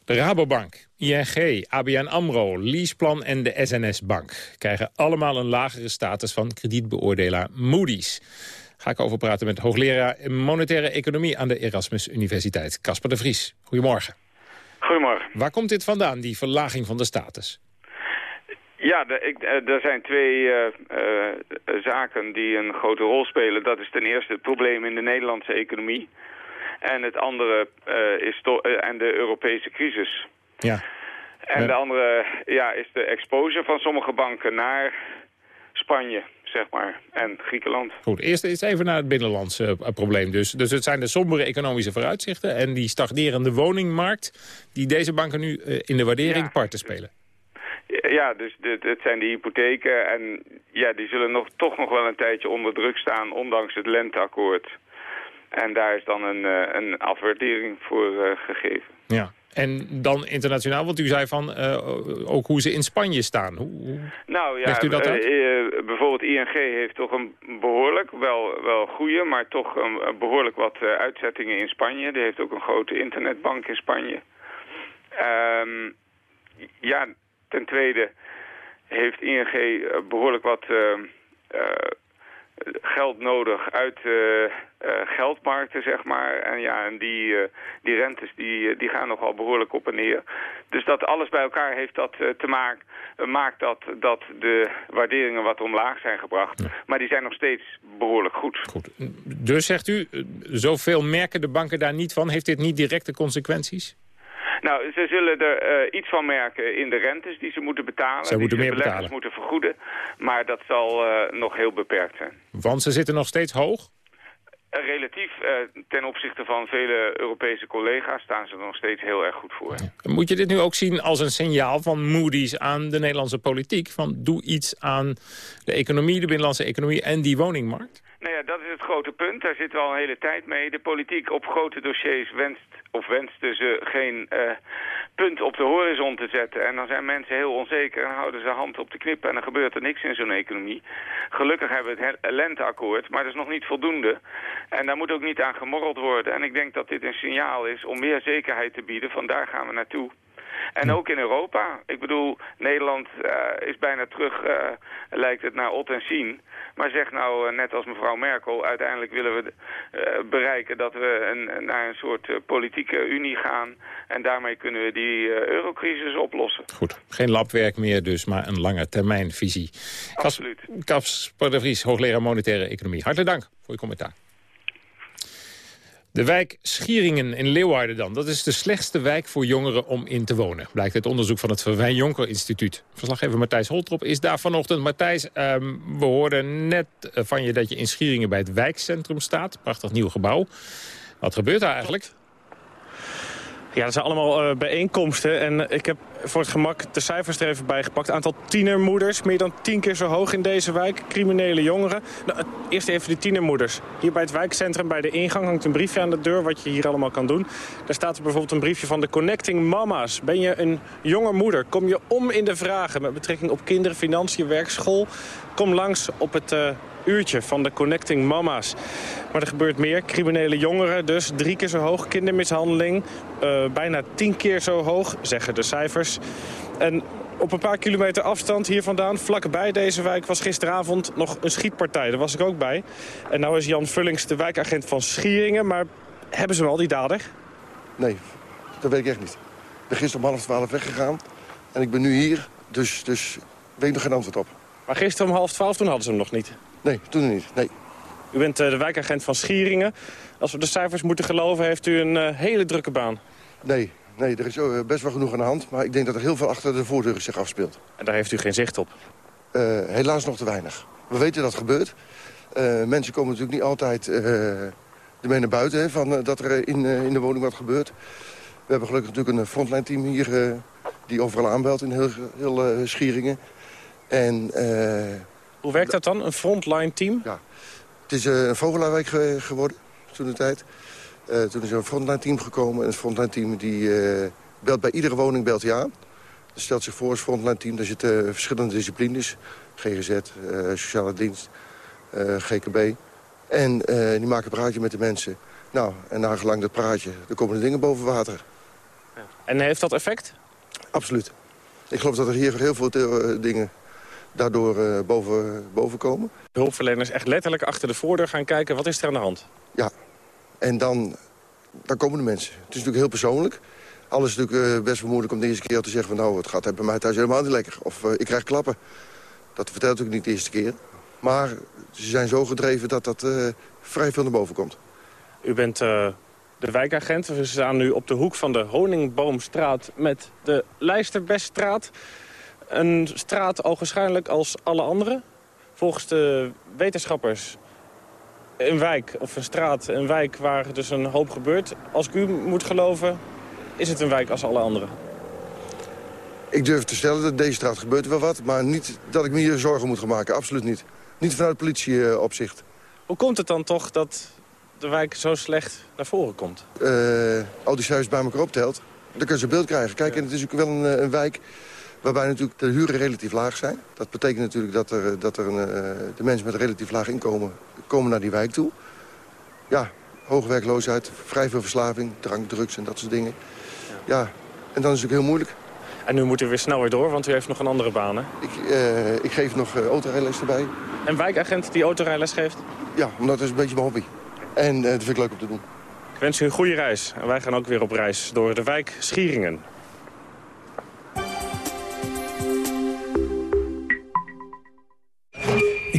De Rabobank, ING, ABN AMRO, Leaseplan en de SNS-bank... krijgen allemaal een lagere status van kredietbeoordelaar Moody's. Ga ik over praten met hoogleraar monetaire economie... aan de Erasmus Universiteit, Casper de Vries. Goedemorgen. Goedemorgen. Waar komt dit vandaan, die verlaging van de status? Ja, ik, er zijn twee uh, uh, zaken die een grote rol spelen. Dat is ten eerste het probleem in de Nederlandse economie. En het andere uh, is en de Europese crisis. Ja. En de andere ja, is de exposure van sommige banken naar Spanje, zeg maar, en Griekenland. Goed, eerst eens even naar het binnenlandse probleem dus. Dus het zijn de sombere economische vooruitzichten... en die stagnerende woningmarkt... die deze banken nu in de waardering ja. parten spelen. Ja, dus het zijn de hypotheken en ja, die zullen nog, toch nog wel een tijdje onder druk staan, ondanks het lenteakkoord. En daar is dan een, een afwaardering voor uh, gegeven. Ja, en dan internationaal, want u zei van uh, ook hoe ze in Spanje staan. Hoe, nou ja, u dat uit? Uh, bijvoorbeeld ING heeft toch een behoorlijk, wel, wel goede, maar toch een, behoorlijk wat uitzettingen in Spanje. Die heeft ook een grote internetbank in Spanje. Um, ja, Ten tweede heeft ING behoorlijk wat uh, uh, geld nodig uit geldmarkten, zeg maar. En ja, en die, die rentes die, die gaan nogal behoorlijk op en neer. Dus dat alles bij elkaar heeft dat te maken, maakt dat, dat de waarderingen wat omlaag zijn gebracht. Ja. Maar die zijn nog steeds behoorlijk goed. goed. Dus zegt u, zoveel merken de banken daar niet van? Heeft dit niet directe consequenties? Nou, ze zullen er uh, iets van merken in de rentes die ze moeten betalen. Ze moeten die meer betalen. moeten vergoeden. Maar dat zal uh, nog heel beperkt zijn. Want ze zitten nog steeds hoog? Uh, relatief ten opzichte van vele Europese collega's staan ze er nog steeds heel erg goed voor. Moet je dit nu ook zien als een signaal van Moody's aan de Nederlandse politiek? Van doe iets aan de economie, de binnenlandse economie en die woningmarkt? Nou ja, dat is het grote punt. Daar zitten we al een hele tijd mee. De politiek op grote dossiers wenst of wenste ze geen uh, punt op de horizon te zetten. En dan zijn mensen heel onzeker en houden ze hand op de knip en dan gebeurt er niks in zo'n economie. Gelukkig hebben we het lenteakkoord, maar dat is nog niet voldoende. En daar moet ook niet aan gemorreld worden. En ik denk dat dit een signaal is om meer zekerheid te bieden. Van daar gaan we naartoe. En ook in Europa. Ik bedoel, Nederland uh, is bijna terug, uh, lijkt het, naar Ot en Sien. Maar zeg nou, uh, net als mevrouw Merkel, uiteindelijk willen we bereiken dat we een, naar een soort politieke unie gaan. En daarmee kunnen we die eurocrisis oplossen. Goed, geen labwerk meer dus, maar een lange termijnvisie. Absoluut. Kasper de Vries, hoogleraar monetaire economie. Hartelijk dank voor je commentaar. De wijk Schieringen in Leeuwarden dan. Dat is de slechtste wijk voor jongeren om in te wonen. Blijkt uit onderzoek van het Verwijn Jonker Instituut. Verslaggever Matthijs Holtrop is daar vanochtend. Matthijs, um, we hoorden net van je dat je in Schieringen bij het wijkcentrum staat. Prachtig nieuw gebouw. Wat gebeurt daar eigenlijk? Ja, dat zijn allemaal uh, bijeenkomsten. En ik heb voor het gemak de cijfers er even bij gepakt. Aantal tienermoeders, meer dan tien keer zo hoog in deze wijk. Criminele jongeren. Nou, eerst even die tienermoeders. Hier bij het wijkcentrum, bij de ingang, hangt een briefje aan de deur... wat je hier allemaal kan doen. Daar staat er bijvoorbeeld een briefje van de Connecting Mama's. Ben je een jonge moeder? Kom je om in de vragen met betrekking op kinderen, financiën, werk, school? Kom langs op het... Uh, uurtje van de Connecting Mama's. Maar er gebeurt meer. Criminele jongeren dus drie keer zo hoog. Kindermishandeling uh, bijna tien keer zo hoog, zeggen de cijfers. En op een paar kilometer afstand hier vandaan, vlakbij deze wijk... was gisteravond nog een schietpartij. Daar was ik ook bij. En nou is Jan Vullings de wijkagent van Schieringen. Maar hebben ze wel die dader? Nee, dat weet ik echt niet. Ik ben gisteren om half twaalf weggegaan. En ik ben nu hier, dus, dus weet nog geen antwoord op. Maar gisteren om half twaalf, toen hadden ze hem nog niet? Nee, toen niet. Nee. U bent uh, de wijkagent van Schieringen. Als we de cijfers moeten geloven, heeft u een uh, hele drukke baan. Nee, nee, er is uh, best wel genoeg aan de hand. Maar ik denk dat er heel veel achter de voordeur zich afspeelt. En daar heeft u geen zicht op? helaas nog te weinig. We weten dat het gebeurt. mensen komen natuurlijk niet altijd ermee naar buiten... Hè, van, dat er in, in de woning wat gebeurt. We hebben gelukkig natuurlijk een frontline team hier... die overal aanbelt in heel, heel Schieringen. En... Hoe werkt dat dan, een frontline team? Ja, het is uh, een vogelaarwijk ge geworden toen de tijd. Uh, toen is er een frontline team gekomen. En het frontline team die, uh, belt bij iedere woning belt hij aan. Dat stelt zich voor als frontline team. Daar zitten verschillende disciplines. GGZ, sociale dienst, GKB. En die maken een praatje met de mensen. Nou, en nagelang dat praatje, er komen de dingen boven water. Ja. En heeft dat effect? Absoluut. Ik geloof dat er hier heel veel dingen daardoor uh, boven, boven komen. De hulpverleners echt letterlijk achter de voordeur gaan kijken. Wat is er aan de hand? Ja, en dan, dan komen de mensen. Het is natuurlijk heel persoonlijk. Alles is natuurlijk uh, best wel moeilijk om de eerste keer te zeggen... van nou, het gaat bij mij thuis helemaal niet lekker. Of uh, ik krijg klappen. Dat vertelt natuurlijk niet de eerste keer. Maar ze zijn zo gedreven dat dat vrij veel naar boven komt. U bent de wijkagent. We staan nu op de hoek van de Honingboomstraat met de Lijsterbeststraat een straat ogenschijnlijk als alle andere. Volgens de wetenschappers een wijk of een straat, een wijk waar dus een hoop gebeurt. Als ik u moet geloven, is het een wijk als alle andere. Ik durf te stellen dat deze straat gebeurt wel wat, maar niet dat ik me hier zorgen moet gaan maken. Absoluut niet. Niet vanuit politieopzicht. Hoe komt het dan toch dat de wijk zo slecht naar voren komt? Uh, al die huizen bij elkaar optelt, dan kun je een beeld krijgen. Kijk, en het is ook wel een, een wijk Waarbij natuurlijk de huren relatief laag zijn. Dat betekent natuurlijk dat, er, dat er een, uh, de mensen met een relatief laag inkomen komen naar die wijk toe. Ja, hoge werkloosheid, vrij veel verslaving, drank, drugs en dat soort dingen. Ja, en dan is het ook heel moeilijk. En nu moet u weer snel weer door, want u heeft nog een andere baan, hè? Ik, uh, ik geef nog uh, autorijles erbij. Een wijkagent die autorijles geeft? Ja, omdat dat is een beetje mijn hobby. En uh, dat vind ik leuk om te doen. Ik wens u een goede reis. En wij gaan ook weer op reis door de wijk Schieringen.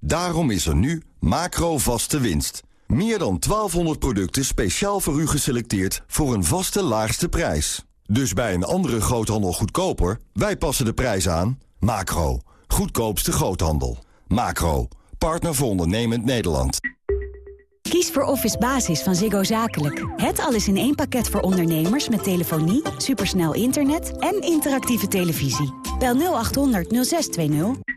Daarom is er nu macro vaste winst. Meer dan 1200 producten speciaal voor u geselecteerd voor een vaste laagste prijs. Dus bij een andere groothandel goedkoper, wij passen de prijs aan. Macro, goedkoopste groothandel. Macro, partner voor ondernemend Nederland. Kies voor Office Basis van Ziggo Zakelijk. Het alles in één pakket voor ondernemers met telefonie, supersnel internet en interactieve televisie. Bel 0800 0620.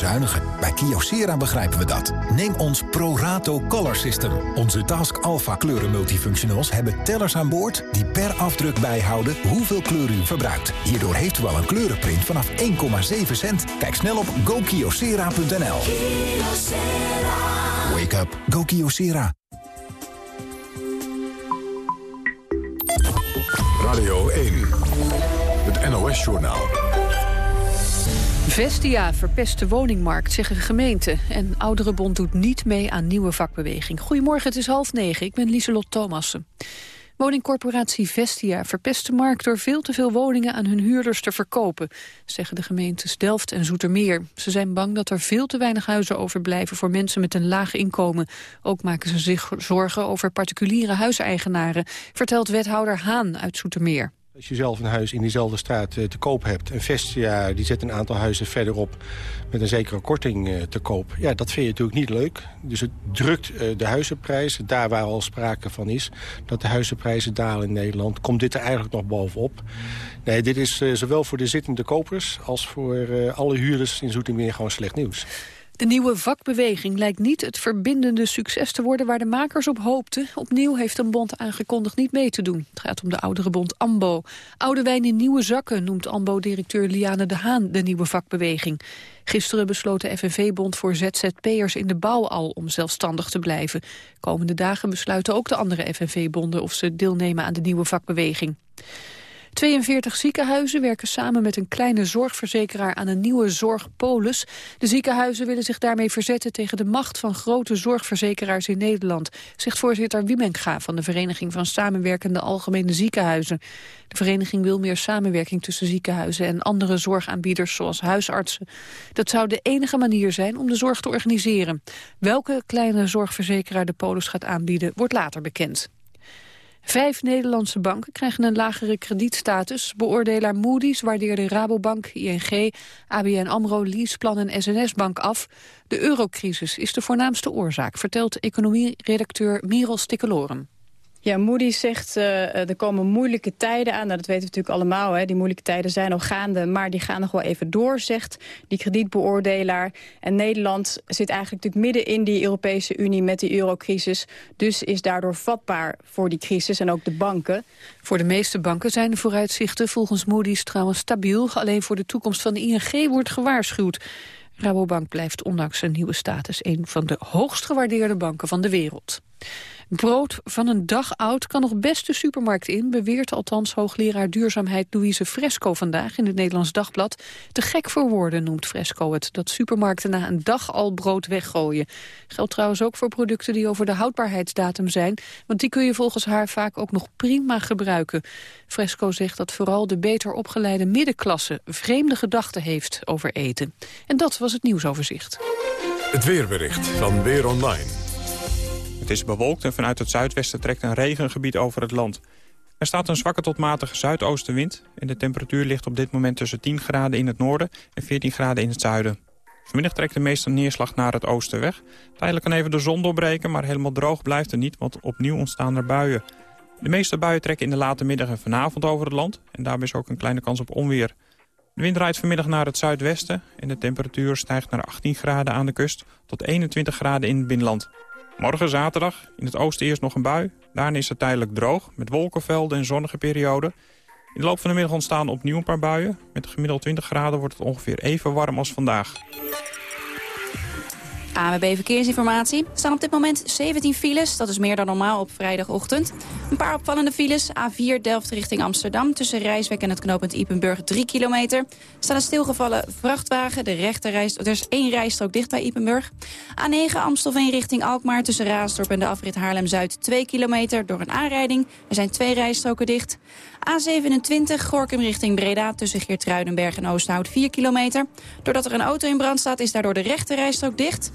Bezuinigen. Bij Kyocera begrijpen we dat. Neem ons ProRato Color System. Onze Task Alpha kleuren multifunctionals hebben tellers aan boord... die per afdruk bijhouden hoeveel kleur u verbruikt. Hierdoor heeft u al een kleurenprint vanaf 1,7 cent. Kijk snel op gokyocera.nl. Wake up. Go Kyocera. Radio 1. Het NOS-journaal. Vestia verpest de woningmarkt, zeggen gemeenten. En Ouderenbond doet niet mee aan nieuwe vakbeweging. Goedemorgen, het is half negen. Ik ben Lieselot Thomassen. Woningcorporatie Vestia verpest de markt door veel te veel woningen aan hun huurders te verkopen, zeggen de gemeentes Delft en Zoetermeer. Ze zijn bang dat er veel te weinig huizen overblijven voor mensen met een laag inkomen. Ook maken ze zich zorgen over particuliere huiseigenaren, vertelt wethouder Haan uit Zoetermeer. Als je zelf een huis in diezelfde straat eh, te koop hebt... en Vestia die zet een aantal huizen verderop met een zekere korting eh, te koop... ja, dat vind je natuurlijk niet leuk. Dus het drukt eh, de huizenprijzen, daar waar al sprake van is... dat de huizenprijzen dalen in Nederland, komt dit er eigenlijk nog bovenop. Nee, dit is zowel voor de zittende kopers als voor alle huurders in Zoetermeer gewoon slecht nieuws. De nieuwe vakbeweging lijkt niet het verbindende succes te worden waar de makers op hoopten. Opnieuw heeft een bond aangekondigd niet mee te doen. Het gaat om de oudere bond AMBO. Oude wijn in nieuwe zakken noemt AMBO-directeur Liane de Haan de nieuwe vakbeweging. Gisteren besloot de FNV-bond voor ZZP'ers in de bouw al om zelfstandig te blijven. Komende dagen besluiten ook de andere FNV-bonden of ze deelnemen aan de nieuwe vakbeweging. 42 ziekenhuizen werken samen met een kleine zorgverzekeraar aan een nieuwe zorgpolis. De ziekenhuizen willen zich daarmee verzetten tegen de macht van grote zorgverzekeraars in Nederland, zegt voorzitter Wiemenga van de Vereniging van Samenwerkende Algemene Ziekenhuizen. De vereniging wil meer samenwerking tussen ziekenhuizen en andere zorgaanbieders zoals huisartsen. Dat zou de enige manier zijn om de zorg te organiseren. Welke kleine zorgverzekeraar de polis gaat aanbieden, wordt later bekend. Vijf Nederlandse banken krijgen een lagere kredietstatus. Beoordelaar Moody's waardeerde Rabobank, ING, ABN AMRO, Leaseplan en SNS-bank af. De eurocrisis is de voornaamste oorzaak, vertelt economieredacteur Merel Stikkeloren. Ja, Moody's zegt uh, er komen moeilijke tijden aan. Nou, dat weten we natuurlijk allemaal. Hè. Die moeilijke tijden zijn al gaande, maar die gaan nog wel even door, zegt die kredietbeoordelaar. En Nederland zit eigenlijk natuurlijk midden in die Europese Unie met die eurocrisis. Dus is daardoor vatbaar voor die crisis en ook de banken. Voor de meeste banken zijn de vooruitzichten volgens Moody's trouwens stabiel. Alleen voor de toekomst van de ING wordt gewaarschuwd. Rabobank blijft ondanks zijn nieuwe status een van de hoogst gewaardeerde banken van de wereld. Brood van een dag oud kan nog best de supermarkt in... beweert althans hoogleraar duurzaamheid Louise Fresco vandaag... in het Nederlands Dagblad. Te gek voor woorden noemt Fresco het... dat supermarkten na een dag al brood weggooien. Geldt trouwens ook voor producten die over de houdbaarheidsdatum zijn... want die kun je volgens haar vaak ook nog prima gebruiken. Fresco zegt dat vooral de beter opgeleide middenklasse... vreemde gedachten heeft over eten. En dat was het nieuwsoverzicht. Het weerbericht van Weer Online. Het is bewolkt en vanuit het zuidwesten trekt een regengebied over het land. Er staat een zwakke tot matige zuidoostenwind... en de temperatuur ligt op dit moment tussen 10 graden in het noorden en 14 graden in het zuiden. Vanmiddag trekt de meeste neerslag naar het oosten weg. Tijdelijk kan even de zon doorbreken, maar helemaal droog blijft er niet... want opnieuw ontstaan er buien. De meeste buien trekken in de late middag en vanavond over het land... en daarbij is ook een kleine kans op onweer. De wind draait vanmiddag naar het zuidwesten en de temperatuur stijgt naar 18 graden aan de kust tot 21 graden in het binnenland. Morgen zaterdag in het oosten eerst nog een bui. Daarna is het tijdelijk droog met wolkenvelden en zonnige perioden. In de loop van de middag ontstaan opnieuw een paar buien. Met gemiddeld 20 graden wordt het ongeveer even warm als vandaag. AMB Verkeersinformatie. Er staan op dit moment 17 files. Dat is meer dan normaal op vrijdagochtend. Een paar opvallende files. A4 Delft richting Amsterdam. Tussen Rijswijk en het knooppunt Ipenburg 3 kilometer. Er een stilgevallen vrachtwagen. De rechte er is één rijstrook dicht bij Ipenburg. A9 Amstelveen richting Alkmaar. Tussen Raasdorp en de afrit Haarlem-Zuid 2 kilometer door een aanrijding. Er zijn twee rijstroken dicht. A27 Gorkum richting Breda tussen Geertruidenberg en Oosthout 4 kilometer. Doordat er een auto in brand staat is daardoor de rechte rijstrook dicht.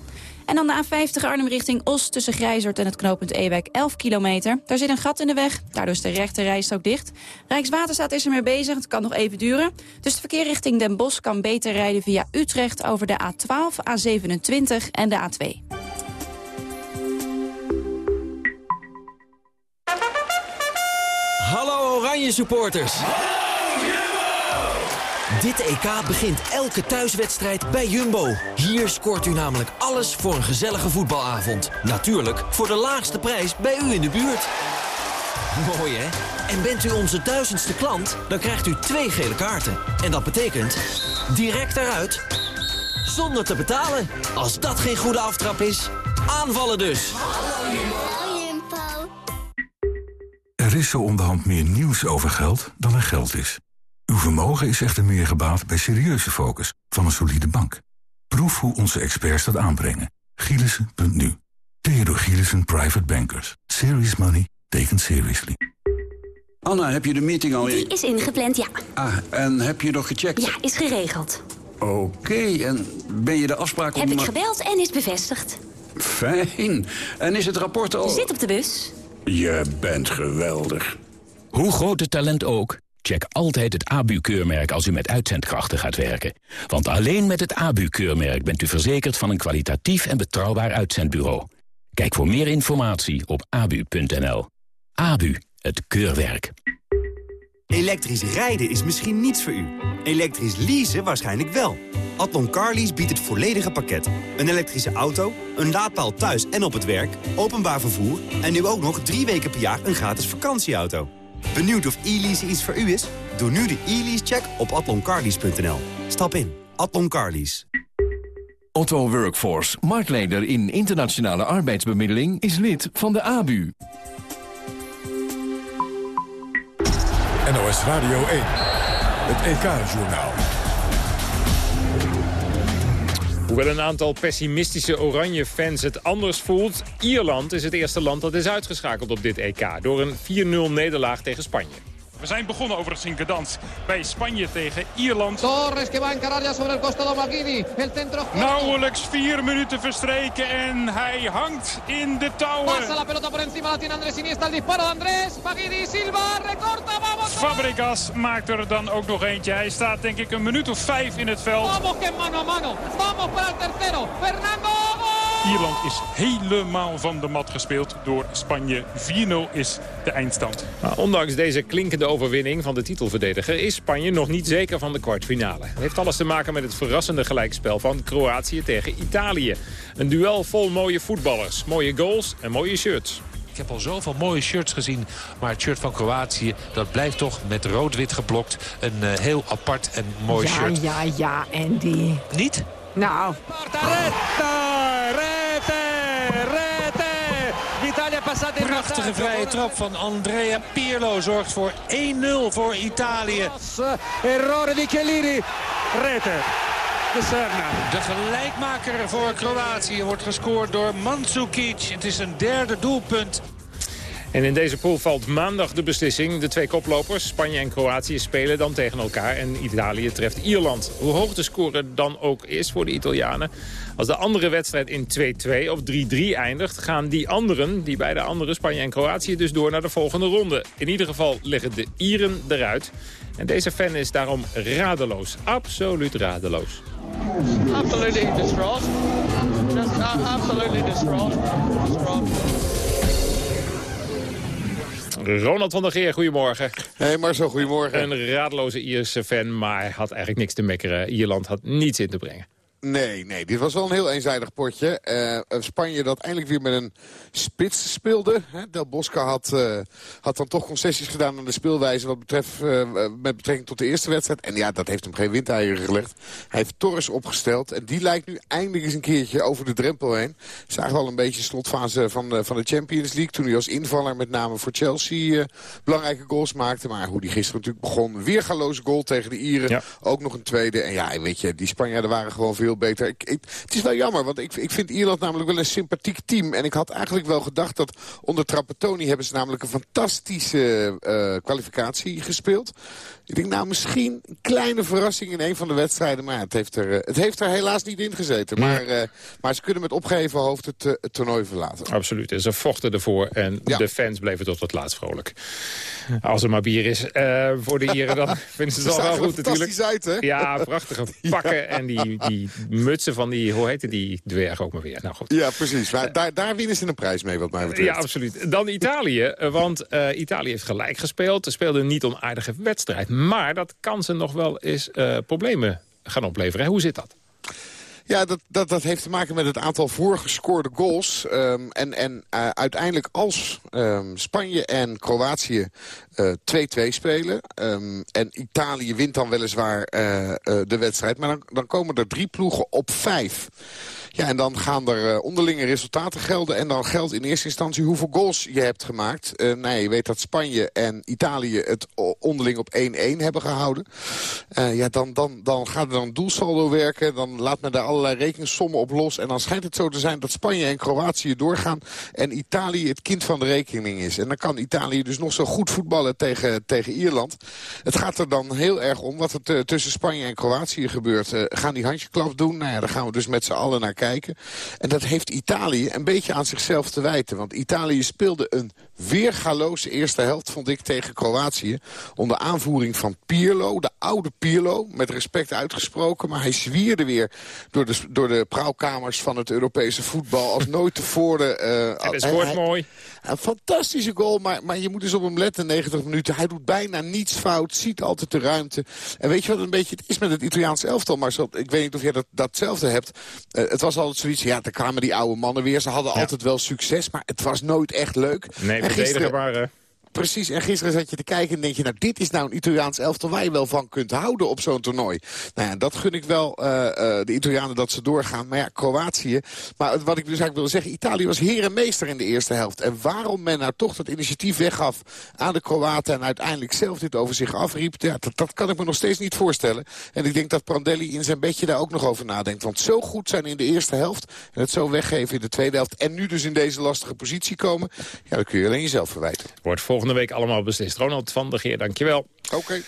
En dan de A50 Arnhem richting Os tussen Grijzert en het knooppunt Ewijk 11 kilometer. Daar zit een gat in de weg, daardoor is de rechte rijstrook dicht. Rijkswaterstaat is er mee bezig, het kan nog even duren. Dus het verkeer richting Den Bosch kan beter rijden via Utrecht over de A12, A27 en de A2. Hallo Oranje supporters. Dit EK begint elke thuiswedstrijd bij Jumbo. Hier scoort u namelijk alles voor een gezellige voetbalavond. Natuurlijk voor de laagste prijs bij u in de buurt. Mooi hè? En bent u onze duizendste klant, dan krijgt u twee gele kaarten. En dat betekent direct eruit, zonder te betalen. Als dat geen goede aftrap is, aanvallen dus. Er is zo onderhand meer nieuws over geld dan er geld is. Uw vermogen is echter meer gebaat bij serieuze focus van een solide bank. Proef hoe onze experts dat aanbrengen. Gielissen.nu. Theodor Gielissen Private Bankers. Serious money taken seriously. Anna, heb je de meeting al... Die is ingepland, ja. Ah, en heb je nog gecheckt? Ja, is geregeld. Oké, en ben je de afspraak... Heb ik gebeld en is bevestigd. Fijn. En is het rapport al... Zit op de bus. Je bent geweldig. Hoe groot het talent ook, check altijd het ABU-keurmerk als u met uitzendkrachten gaat werken. Want alleen met het ABU-keurmerk bent u verzekerd van een kwalitatief en betrouwbaar uitzendbureau. Kijk voor meer informatie op abu.nl. ABU, het keurwerk. Elektrisch rijden is misschien niets voor u. Elektrisch leasen waarschijnlijk wel. Adlon Carlease biedt het volledige pakket. Een elektrische auto, een laadpaal thuis en op het werk, openbaar vervoer... en nu ook nog drie weken per jaar een gratis vakantieauto. Benieuwd of e-lease iets voor u is? Doe nu de e-lease-check op atloncarlease.nl. Stap in. Atlon Carlease. Otto Workforce, marktleider in internationale arbeidsbemiddeling, is lid van de ABU. NOS Radio 1, het EK-journaal. Hoewel een aantal pessimistische Oranje-fans het anders voelt... Ierland is het eerste land dat is uitgeschakeld op dit EK... door een 4-0 nederlaag tegen Spanje. We zijn begonnen overigens in Gdansk bij Spanje tegen Ierland. Torres que va encarar sobre el costado Maghini. El centro. Nauwelijks vier minuten verstreken en hij hangt in de touwen. Pasa la pelota por encima, la tiene Andrés Iniesta. El disparo de Andrés. Maghini, Silva, recorta, vamos. Fabregas maakt er dan ook nog eentje. Hij staat denk ik een minuut of vijf in het veld. Vamos que mano a mano. Vamos para el tercero. Fernando. Ierland is helemaal van de mat gespeeld door Spanje. 4-0 is de eindstand. Maar ondanks deze klinkende overwinning van de titelverdediger... is Spanje nog niet zeker van de kwartfinale. Het heeft alles te maken met het verrassende gelijkspel van Kroatië tegen Italië. Een duel vol mooie voetballers, mooie goals en mooie shirts. Ik heb al zoveel mooie shirts gezien. Maar het shirt van Kroatië, dat blijft toch met rood-wit geblokt. Een uh, heel apart en mooi ja, shirt. Ja, ja, Andy. Niet? Nou. Prachtige vrije trap van Andrea Pirlo zorgt voor 1-0 voor Italië. Errore di Chiellini. Rete. De Serna. De gelijkmaker voor Kroatië wordt gescoord door Mandzukic. Het is een derde doelpunt. En in deze pool valt maandag de beslissing. De twee koplopers, Spanje en Kroatië, spelen dan tegen elkaar. En Italië treft Ierland. Hoe hoog de score dan ook is voor de Italianen. Als de andere wedstrijd in 2-2 of 3-3 eindigt... gaan die anderen, die beide andere, Spanje en Kroatië... dus door naar de volgende ronde. In ieder geval liggen de Ieren eruit. En deze fan is daarom radeloos. Absoluut radeloos. Absolutely distraught. Just uh, absolutely distraught. distraught. Ronald van der Geer, goedemorgen. Hey Marcel, goedemorgen. Een raadloze Ierse fan, maar had eigenlijk niks te mekkeren. Ierland had niets in te brengen. Nee, nee, dit was wel een heel eenzijdig potje. Uh, Spanje dat eindelijk weer met een spits speelde. Hè. Del Bosque had, uh, had dan toch concessies gedaan aan de speelwijze... wat betreft, uh, met betrekking tot de eerste wedstrijd. En ja, dat heeft hem geen windeieren gelegd. Hij heeft Torres opgesteld. En die lijkt nu eindelijk eens een keertje over de drempel heen. Zagen wel een beetje slotfase van, van de Champions League... toen hij als invaller met name voor Chelsea belangrijke goals maakte. Maar hoe die gisteren natuurlijk begon. Weergaloze goal tegen de Ieren. Ja. Ook nog een tweede. En ja, weet je, die Spanjaarden waren gewoon veel beter. Ik, ik, het is wel jammer, want ik, ik vind Ierland namelijk wel een sympathiek team. En ik had eigenlijk wel gedacht dat onder Trapattoni hebben ze namelijk een fantastische uh, kwalificatie gespeeld. Ik denk nou misschien een kleine verrassing in een van de wedstrijden. Maar het heeft er, het heeft er helaas niet in gezeten. Maar, uh, maar ze kunnen met opgeheven hoofd het, uh, het toernooi verlaten. Absoluut. En ze vochten ervoor. En ja. de fans bleven tot het laatst vrolijk. Als er maar bier is voor de Ieren, dan vinden ze het al wel goed natuurlijk. Uit, hè? Ja, prachtige pakken ja. en die, die mutsen van die, hoe heette die dwerg ook maar weer. Nou goed. Ja, precies. Maar daar, daar winnen ze een prijs mee wat mij betreft. Ja, absoluut. Dan Italië, want Italië heeft gelijk gespeeld. Ze speelden een niet onaardige wedstrijd. Maar dat kan ze nog wel eens uh, problemen gaan opleveren. Hoe zit dat? Ja, dat, dat, dat heeft te maken met het aantal voorgescoorde goals. Um, en en uh, uiteindelijk als um, Spanje en Kroatië 2-2 uh, spelen... Um, en Italië wint dan weliswaar uh, de wedstrijd... maar dan, dan komen er drie ploegen op vijf. Ja, en dan gaan er uh, onderlinge resultaten gelden. En dan geldt in eerste instantie hoeveel goals je hebt gemaakt. Uh, nee, je weet dat Spanje en Italië het onderling op 1-1 hebben gehouden. Uh, ja, dan, dan, dan gaat er dan doelsaldo werken. Dan laat men daar allerlei rekeningssommen op los. En dan schijnt het zo te zijn dat Spanje en Kroatië doorgaan. En Italië het kind van de rekening is. En dan kan Italië dus nog zo goed voetballen tegen, tegen Ierland. Het gaat er dan heel erg om wat er tussen Spanje en Kroatië gebeurt. gaan die handjeklap doen? Nou ja, daar gaan we dus met z'n allen naar kijken. En dat heeft Italië een beetje aan zichzelf te wijten. Want Italië speelde een weergaloze eerste helft, vond ik, tegen Kroatië. Onder aanvoering van Pirlo, de oude Pirlo. Met respect uitgesproken, maar hij zwierde weer door de, door de prauwkamers van het Europese voetbal. Als nooit tevoren. Uh, het is mooi. Een fantastische goal, maar, maar je moet dus op hem letten 90 minuten. Hij doet bijna niets fout, ziet altijd de ruimte. En weet je wat een beetje het is met het Italiaanse elftal, Marcel? Ik weet niet of jij dat, datzelfde hebt. Uh, het was altijd zoiets, ja, daar kwamen die oude mannen weer. Ze hadden ja. altijd wel succes, maar het was nooit echt leuk. Nee, verdedigen waren... Precies, en gisteren zat je te kijken en denk je... nou, dit is nou een Italiaans elftal waar je wel van kunt houden op zo'n toernooi. Nou ja, dat gun ik wel uh, uh, de Italianen dat ze doorgaan. Maar ja, Kroatië... Maar wat ik dus eigenlijk wil zeggen... Italië was heer en meester in de eerste helft. En waarom men nou toch dat initiatief weggaf aan de Kroaten... en uiteindelijk zelf dit over zich afriep... Ja, dat, dat kan ik me nog steeds niet voorstellen. En ik denk dat Prandelli in zijn bedje daar ook nog over nadenkt. Want zo goed zijn in de eerste helft... en het zo weggeven in de tweede helft... en nu dus in deze lastige positie komen... ja, dan kun je alleen jezelf verwijten. Wordt volgende week allemaal beslist. Ronald van der Geer, dankjewel. Oké. Okay.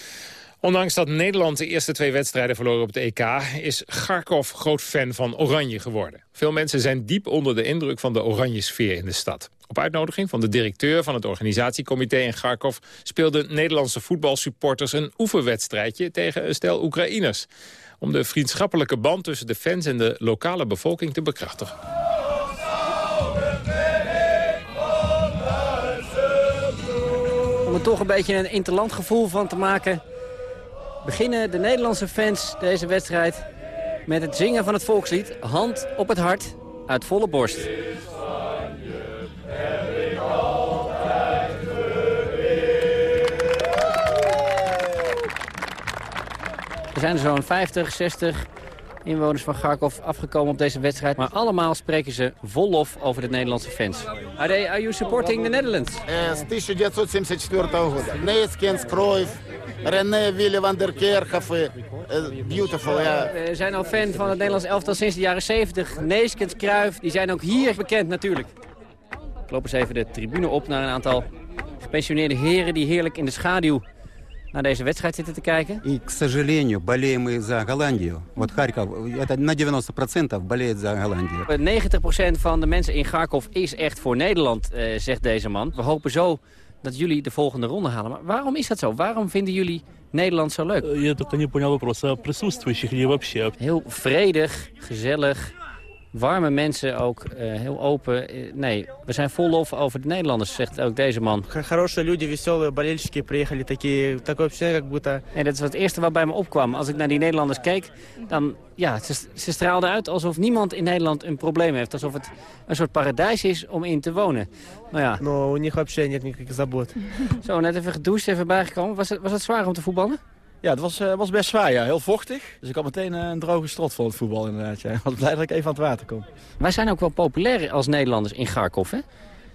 Ondanks dat Nederland de eerste twee wedstrijden verloren op het EK... is Garkov groot fan van Oranje geworden. Veel mensen zijn diep onder de indruk van de oranje sfeer in de stad. Op uitnodiging van de directeur van het organisatiecomité in Garkov... speelden Nederlandse voetbalsupporters een oefenwedstrijdje tegen een stel Oekraïners. Om de vriendschappelijke band tussen de fans en de lokale bevolking te bekrachtigen. Om er toch een beetje een interland gevoel van te maken... beginnen de Nederlandse fans deze wedstrijd met het zingen van het volkslied... Hand op het hart, uit volle borst. Er zijn er zo'n 50, 60 inwoners van Kharkov afgekomen op deze wedstrijd. Maar allemaal spreken ze vol lof over de Nederlandse fans. Are, they, are you supporting the Netherlands? С 1974 года. Нейскens, Cruyff, René, Willy van der Kerkhoff. Beautiful, ja. We zijn al fan van het Nederlands elftal sinds de jaren 70. Neeskens, Cruyff, die zijn ook hier bekend natuurlijk. Ik loop eens even de tribune op naar een aantal gepensioneerde heren... die heerlijk in de schaduw naar deze wedstrijd zitten te kijken. И, к сожалению, болеем мы за Голландию. Вот Харьков, это на 90% болеет за Голландию. 90% van de mensen in Kharkov is echt voor Nederland, uh, zegt deze man. We hopen zo dat jullie de volgende ronde halen. Maar waarom is dat zo? Waarom vinden jullie Nederland zo leuk? Я только не понял вопроса. Присутствующих или вообще? Heel vredig, gezellig, warme mensen ook, eh, heel open. Eh, nee, we zijn vol lof over de Nederlanders, zegt ook deze man. Хорошие люди, веселые, болельщики приехали, такие, такое впечатление, как будто... En dat is het eerste wat bij me opkwam. Als ik naar die Nederlanders keek, dan, ja, ze, ze straalden uit alsof niemand in Nederland een probleem heeft. Alsof het een soort paradijs is om in te wonen. Nou ja. Но у них вообще нет никаких забот. Zo, net even gedoucht, even bijgekomen. Was het, was het zwaar om te voetballen? Ja, het was, eh, was best zwaar, ja. Heel vochtig. Dus ik had meteen eh, een droge strot voor het voetbal inderdaad. Ja. Ik was blij dat ik even aan het water kom. Wij zijn ook wel populair als Nederlanders in Kharkov, hè?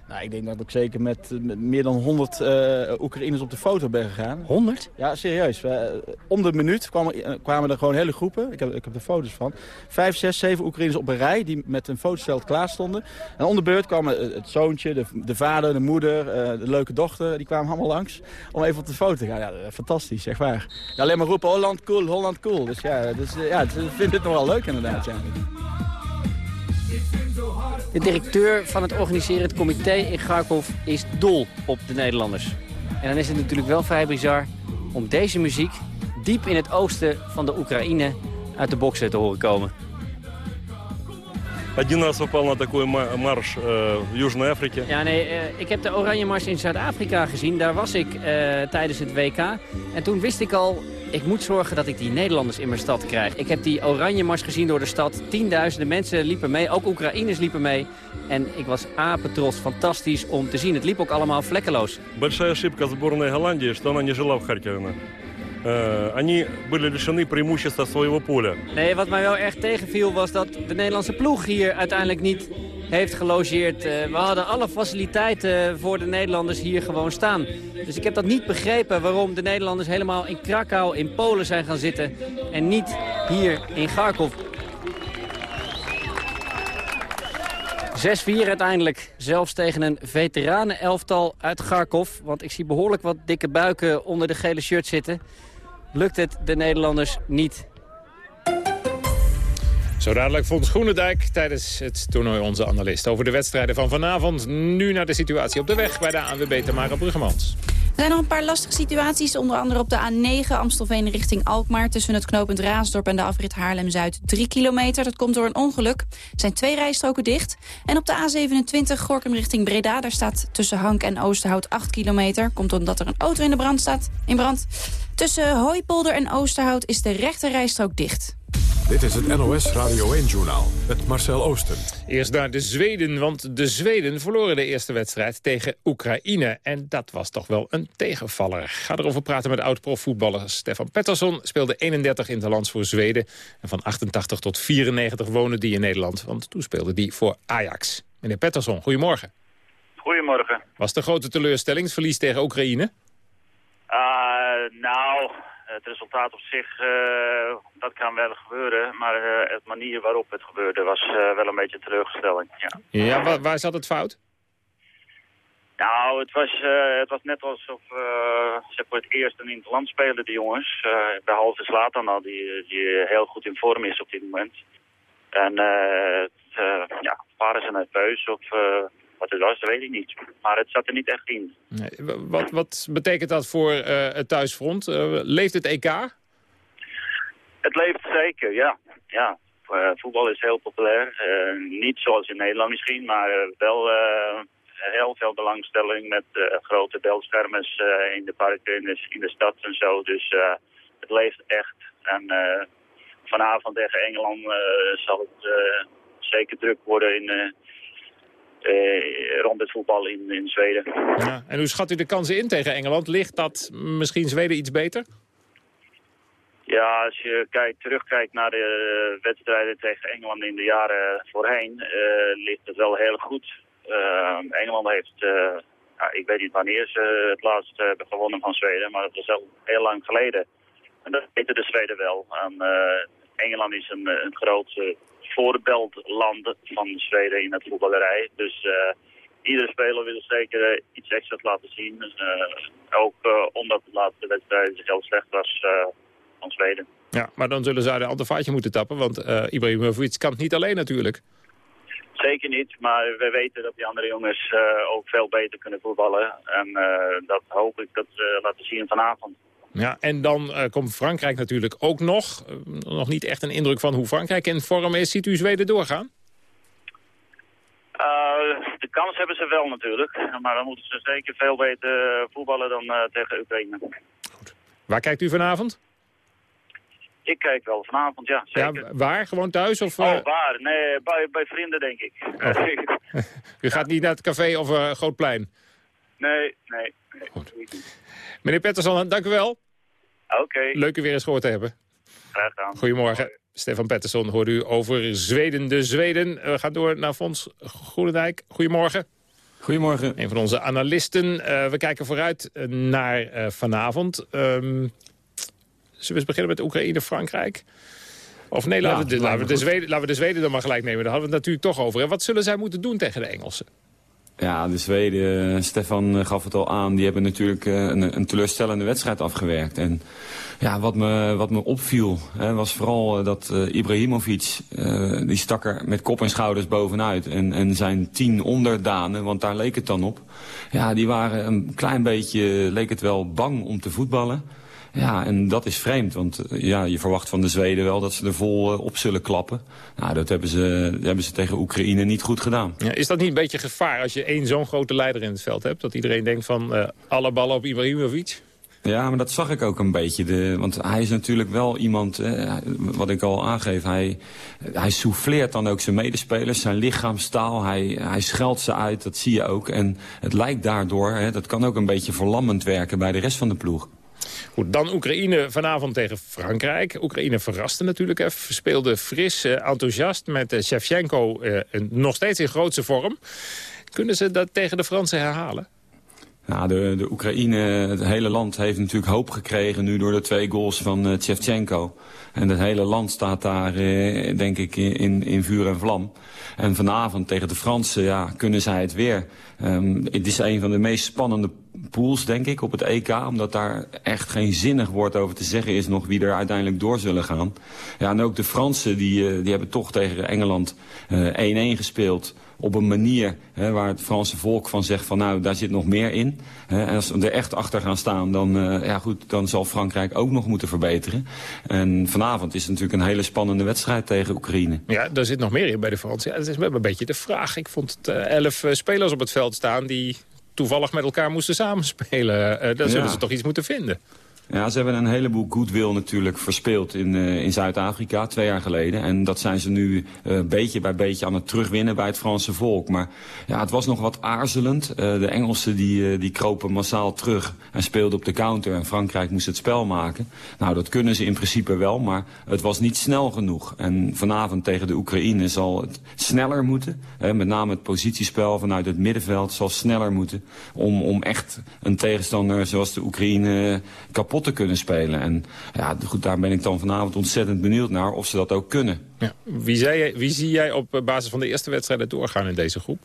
Nou, ik denk dat ik zeker met, met meer dan 100 uh, Oekraïners op de foto ben gegaan. 100? Ja, serieus. We, om de minuut kwamen, kwamen er gewoon hele groepen. Ik heb, ik heb er foto's van. Vijf, zes, zeven Oekraïners op een rij die met een fotostel klaar stonden. En om de beurt kwamen het zoontje, de, de vader, de moeder, uh, de leuke dochter. Die kwamen allemaal langs om even op de foto te gaan. Ja, fantastisch, zeg waar. Ja, alleen maar roepen Holland cool, Holland cool. Dus ja, dus, ja ze vinden het nog wel leuk inderdaad. Ja. De directeur van het organiserend comité in Kharkov is dol op de Nederlanders. En dan is het natuurlijk wel vrij bizar om deze muziek diep in het oosten van de Oekraïne uit de boksen te horen komen. Один раз попал на такой марш в Южной Африке. Ja, nee, uh, ik heb de Oranje Mars in Zuid-Afrika gezien. Daar was ik uh, tijdens het WK. En toen wist ik al, ik moet zorgen dat ik die Nederlanders in mijn stad krijg. Ik heb die Oranje Mars gezien door de stad. Tienduizenden mensen liepen mee, ook Oekraïners liepen mee. En ik was apetrots, fantastisch om te zien. Het liep ook allemaal vlekkeloos. Большая ошибка сборной Голландии, что она не жила в Харькове. Они были лишены преимущества своего поля. Nee, wat mij wel erg tegenviel was dat de Nederlandse ploeg hier uiteindelijk niet heeft gelogeerd. We hadden alle faciliteiten voor de Nederlanders hier gewoon staan. Dus ik heb dat niet begrepen waarom de Nederlanders helemaal in Krakau, in Polen zijn gaan zitten. En niet hier in Kharkov. 6-4 uiteindelijk, zelfs tegen een veteranenelftal uit Kharkov. Want ik zie behoorlijk wat dikke buiken onder de gele shirt zitten. Lukt het de Nederlanders niet. Zo dadelijk vond Groenendijk tijdens het toernooi onze analist... over de wedstrijden van vanavond. Nu naar de situatie op de weg bij de ANWB Tamara Bruggemans. Er zijn nog een paar lastige situaties, onder andere op de A9 Amstelveen richting Alkmaar... tussen het knooppunt Raasdorp en de afrit Haarlem-Zuid 3 kilometer. Dat komt door een ongeluk. Er zijn twee rijstroken dicht. En op de A27 Gorkum richting Breda, daar staat tussen Hank en Oosterhout 8 kilometer. Komt omdat er een auto in de brand staat. In brand. Tussen Hooipolder en Oosterhout is de rechte rijstrook dicht. Dit is het NOS Radio 1-journaal met Marcel Oosten. Eerst naar de Zweden, want de Zweden verloren de eerste wedstrijd tegen Oekraïne. En dat was toch wel een tegenvaller. Ga erover praten met oud-profvoetballer Stefan Pettersson. Speelde 31 interlands voor Zweden. En van 88 tot 94 woonde die in Nederland. Want toen speelde die voor Ajax. Meneer Pettersson, goedemorgen. Goedemorgen. Was de grote teleurstelling het verlies tegen Oekraïne? Uh, nou, het resultaat op zich, uh, dat kan wel gebeuren. Maar uh, het manier waarop het gebeurde was uh, wel een beetje teleurgestelling. Ja, ja waar, waar zat het fout? Nou, het was, het was net alsof ze voor het eerst een interland spelen, de jongens. behalve Slatan al, die, die heel goed in vorm is op dit moment. En het, ja, waren ze nerveus of wat het was, weet ik niet. Maar het zat er niet echt in. Nee, wat, wat betekent dat voor uh, het thuisfront? Uh, leeft het EK? Het leeft zeker, ja. ja. Uh, voetbal is heel populair. niet zoals in Nederland misschien, maar wel heel veel belangstelling met grote beeldschermers in de parken, in de, in de stad en zo. Dus het leeft echt. En vanavond tegen Engeland zal het zeker druk worden in rond het voetbal in, in Zweden. Ja, en hoe schat u de kansen in tegen Engeland? Ligt dat misschien Zweden iets beter? Ja, als je kijkt, terugkijkt naar de wedstrijden tegen Engeland in de jaren voorheen, uh, ligt het wel heel goed. Uh, Engeland heeft, ja, ik weet niet wanneer ze het laatst hebben gewonnen van Zweden, maar dat was al heel lang geleden. En dat weten de Zweden wel. En, Engeland is een, een groot voorbeeldland van Zweden in het voetballerij. Dus uh, iedere speler wil zeker iets extra's laten zien. Uh, ook uh, omdat de laatste wedstrijd heel slecht was van Zweden. Ja, maar dan zullen ze uit een ander vaatje moeten tappen, want Ibrahimovic kan het niet alleen natuurlijk. Zeker niet, maar we weten dat die andere jongens ook veel beter kunnen voetballen. En dat hoop ik dat ze laten zien vanavond. Ja, en dan uh, komt Frankrijk natuurlijk ook nog. Uh, nog niet echt een indruk van hoe Frankrijk in vorm is. Ziet u Zweden doorgaan? de kans hebben ze wel natuurlijk. Maar dan moeten ze zeker veel beter voetballen dan tegen Oekraïne. Waar kijkt u vanavond? Ik kijk wel vanavond, ja, zeker. Ja, waar? Gewoon thuis? Of, Oh, waar? Nee, bij, bij vrienden denk ik. u gaat niet naar het café of uh, Grootplein? Nee, nee. nee. Goed. Meneer Pettersson, dank u wel. Oké. Okay. Leuk u weer eens gehoord te hebben. Graag gedaan. Goedemorgen. Hoi. Stefan Pettersson hoorde u over Zweden, de Zweden. We gaan door naar Fons Goedendijk. Goedemorgen. Goedemorgen. Een van onze analisten. Uh, we kijken vooruit naar uh, vanavond. Um, Zullen we eens beginnen met Oekraïne-Frankrijk? Of nee, laten, ja, we de, laten, we de Zweden, laten we de Zweden dan maar gelijk nemen. Daar hadden we het natuurlijk toch over. En wat zullen zij moeten doen tegen de Engelsen? Ja, de Zweden, Stefan gaf het al aan, die hebben natuurlijk een, een teleurstellende wedstrijd afgewerkt. En ja, wat me, wat me opviel, hè, was vooral dat Ibrahimovic, die stak er met kop en schouders bovenuit. En, en zijn tien onderdanen, want daar leek het dan op, ja, die waren een klein beetje, leek het wel, bang om te voetballen. Ja, en dat is vreemd, want ja, je verwacht van de Zweden wel dat ze er vol uh, op zullen klappen. Nou, dat hebben ze, dat hebben ze tegen Oekraïne niet goed gedaan. Ja, is dat niet een beetje gevaar als je één zo'n grote leider in het veld hebt? Dat iedereen denkt van uh, alle ballen op Ibrahimovic? Ja, maar dat zag ik ook een beetje. De, want hij is natuurlijk wel iemand, eh, wat ik al aangeef, hij, hij souffleert dan ook zijn medespelers, zijn lichaamstaal, hij, hij scheldt ze uit, dat zie je ook. En het lijkt daardoor, hè, dat kan ook een beetje verlammend werken bij de rest van de ploeg. Goed, dan Oekraïne vanavond tegen Frankrijk. Oekraïne verraste natuurlijk even. Speelde fris, uh, enthousiast met uh, Shevchenko uh, nog steeds in grootste vorm. Kunnen ze dat tegen de Fransen herhalen? Nou, de, de Oekraïne, het hele land heeft natuurlijk hoop gekregen nu door de twee goals van uh. En het hele land staat daar, denk ik, in, in vuur en vlam. En vanavond tegen de Fransen ja, kunnen zij het weer. Um, het is een van de meest spannende pools, denk ik, op het EK. Omdat daar echt geen zinnig woord over te zeggen is nog wie er uiteindelijk door zullen gaan. Ja, en ook de Fransen, die, uh, die hebben toch tegen Engeland 1-1 gespeeld op een manier hè, waar het Franse volk van zegt van nou, daar zit nog meer in. En als we er echt achter gaan staan, dan, uh, ja, goed, dan zal Frankrijk ook nog moeten verbeteren. En vanavond is het natuurlijk een hele spannende wedstrijd tegen Oekraïne. Ja, daar zit nog meer in bij de Fransen. Ja, dat is een beetje de vraag. Ik vond het, uh, elf spelers op het veld staan die toevallig met elkaar moesten samenspelen. daar zullen ja. ze toch iets moeten vinden. Ja, ze hebben een heleboel goodwill natuurlijk verspeeld in, uh, in Zuid-Afrika twee jaar geleden. En dat zijn ze nu uh, beetje bij beetje aan het terugwinnen bij het Franse volk. Maar ja, het was nog wat aarzelend. Uh, de Engelsen die, die kropen massaal terug en speelden op de counter. En Frankrijk moest het spel maken. Nou, dat kunnen ze in principe wel, maar het was niet snel genoeg. En vanavond tegen de Oekraïne zal het sneller moeten. met name het positiespel vanuit het middenveld zal sneller moeten. Om, om echt een tegenstander zoals de Oekraïne kapot te kunnen spelen. En ja, goed, daar ben ik dan vanavond ontzettend benieuwd naar of ze dat ook kunnen. Ja. Wie, wie zie jij op basis van de eerste wedstrijden doorgaan in deze groep?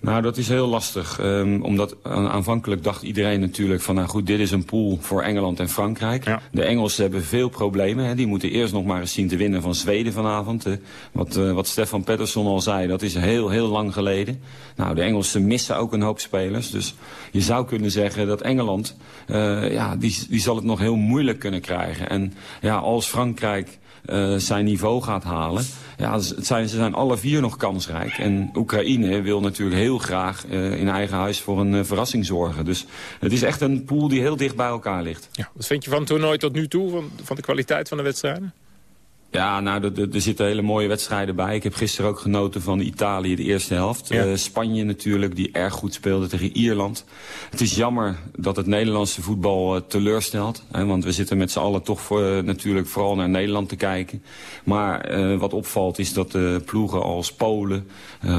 Nou, dat is heel lastig. Um, omdat aanvankelijk dacht iedereen natuurlijk van... nou goed, dit is een pool voor Engeland en Frankrijk. Ja. De Engelsen hebben veel problemen. Hè. Die moeten eerst nog maar eens zien te winnen van Zweden vanavond. Hè. Wat, uh, wat Stefan Pettersson al zei, dat is heel, heel lang geleden. Nou, de Engelsen missen ook een hoop spelers. Dus je zou kunnen zeggen dat Engeland... Uh, ja, die, die zal het nog heel moeilijk kunnen krijgen. En ja, als Frankrijk... Uh, zijn niveau gaat halen. Ja, het zijn, ze zijn alle vier nog kansrijk. En Oekraïne wil natuurlijk heel graag uh, in eigen huis voor een uh, verrassing zorgen. Dus het is echt een pool die heel dicht bij elkaar ligt. Ja, wat vind je van het toernooi tot nu toe, van, van de kwaliteit van de wedstrijden? Ja, nou, er, er zitten hele mooie wedstrijden bij. Ik heb gisteren ook genoten van Italië, de eerste helft. Ja. Uh, Spanje natuurlijk, die erg goed speelde tegen Ierland. Het is jammer dat het Nederlandse voetbal uh, teleurstelt. Hè, want we zitten met z'n allen toch voor, uh, natuurlijk vooral naar Nederland te kijken. Maar wat opvalt is dat de ploegen als Polen,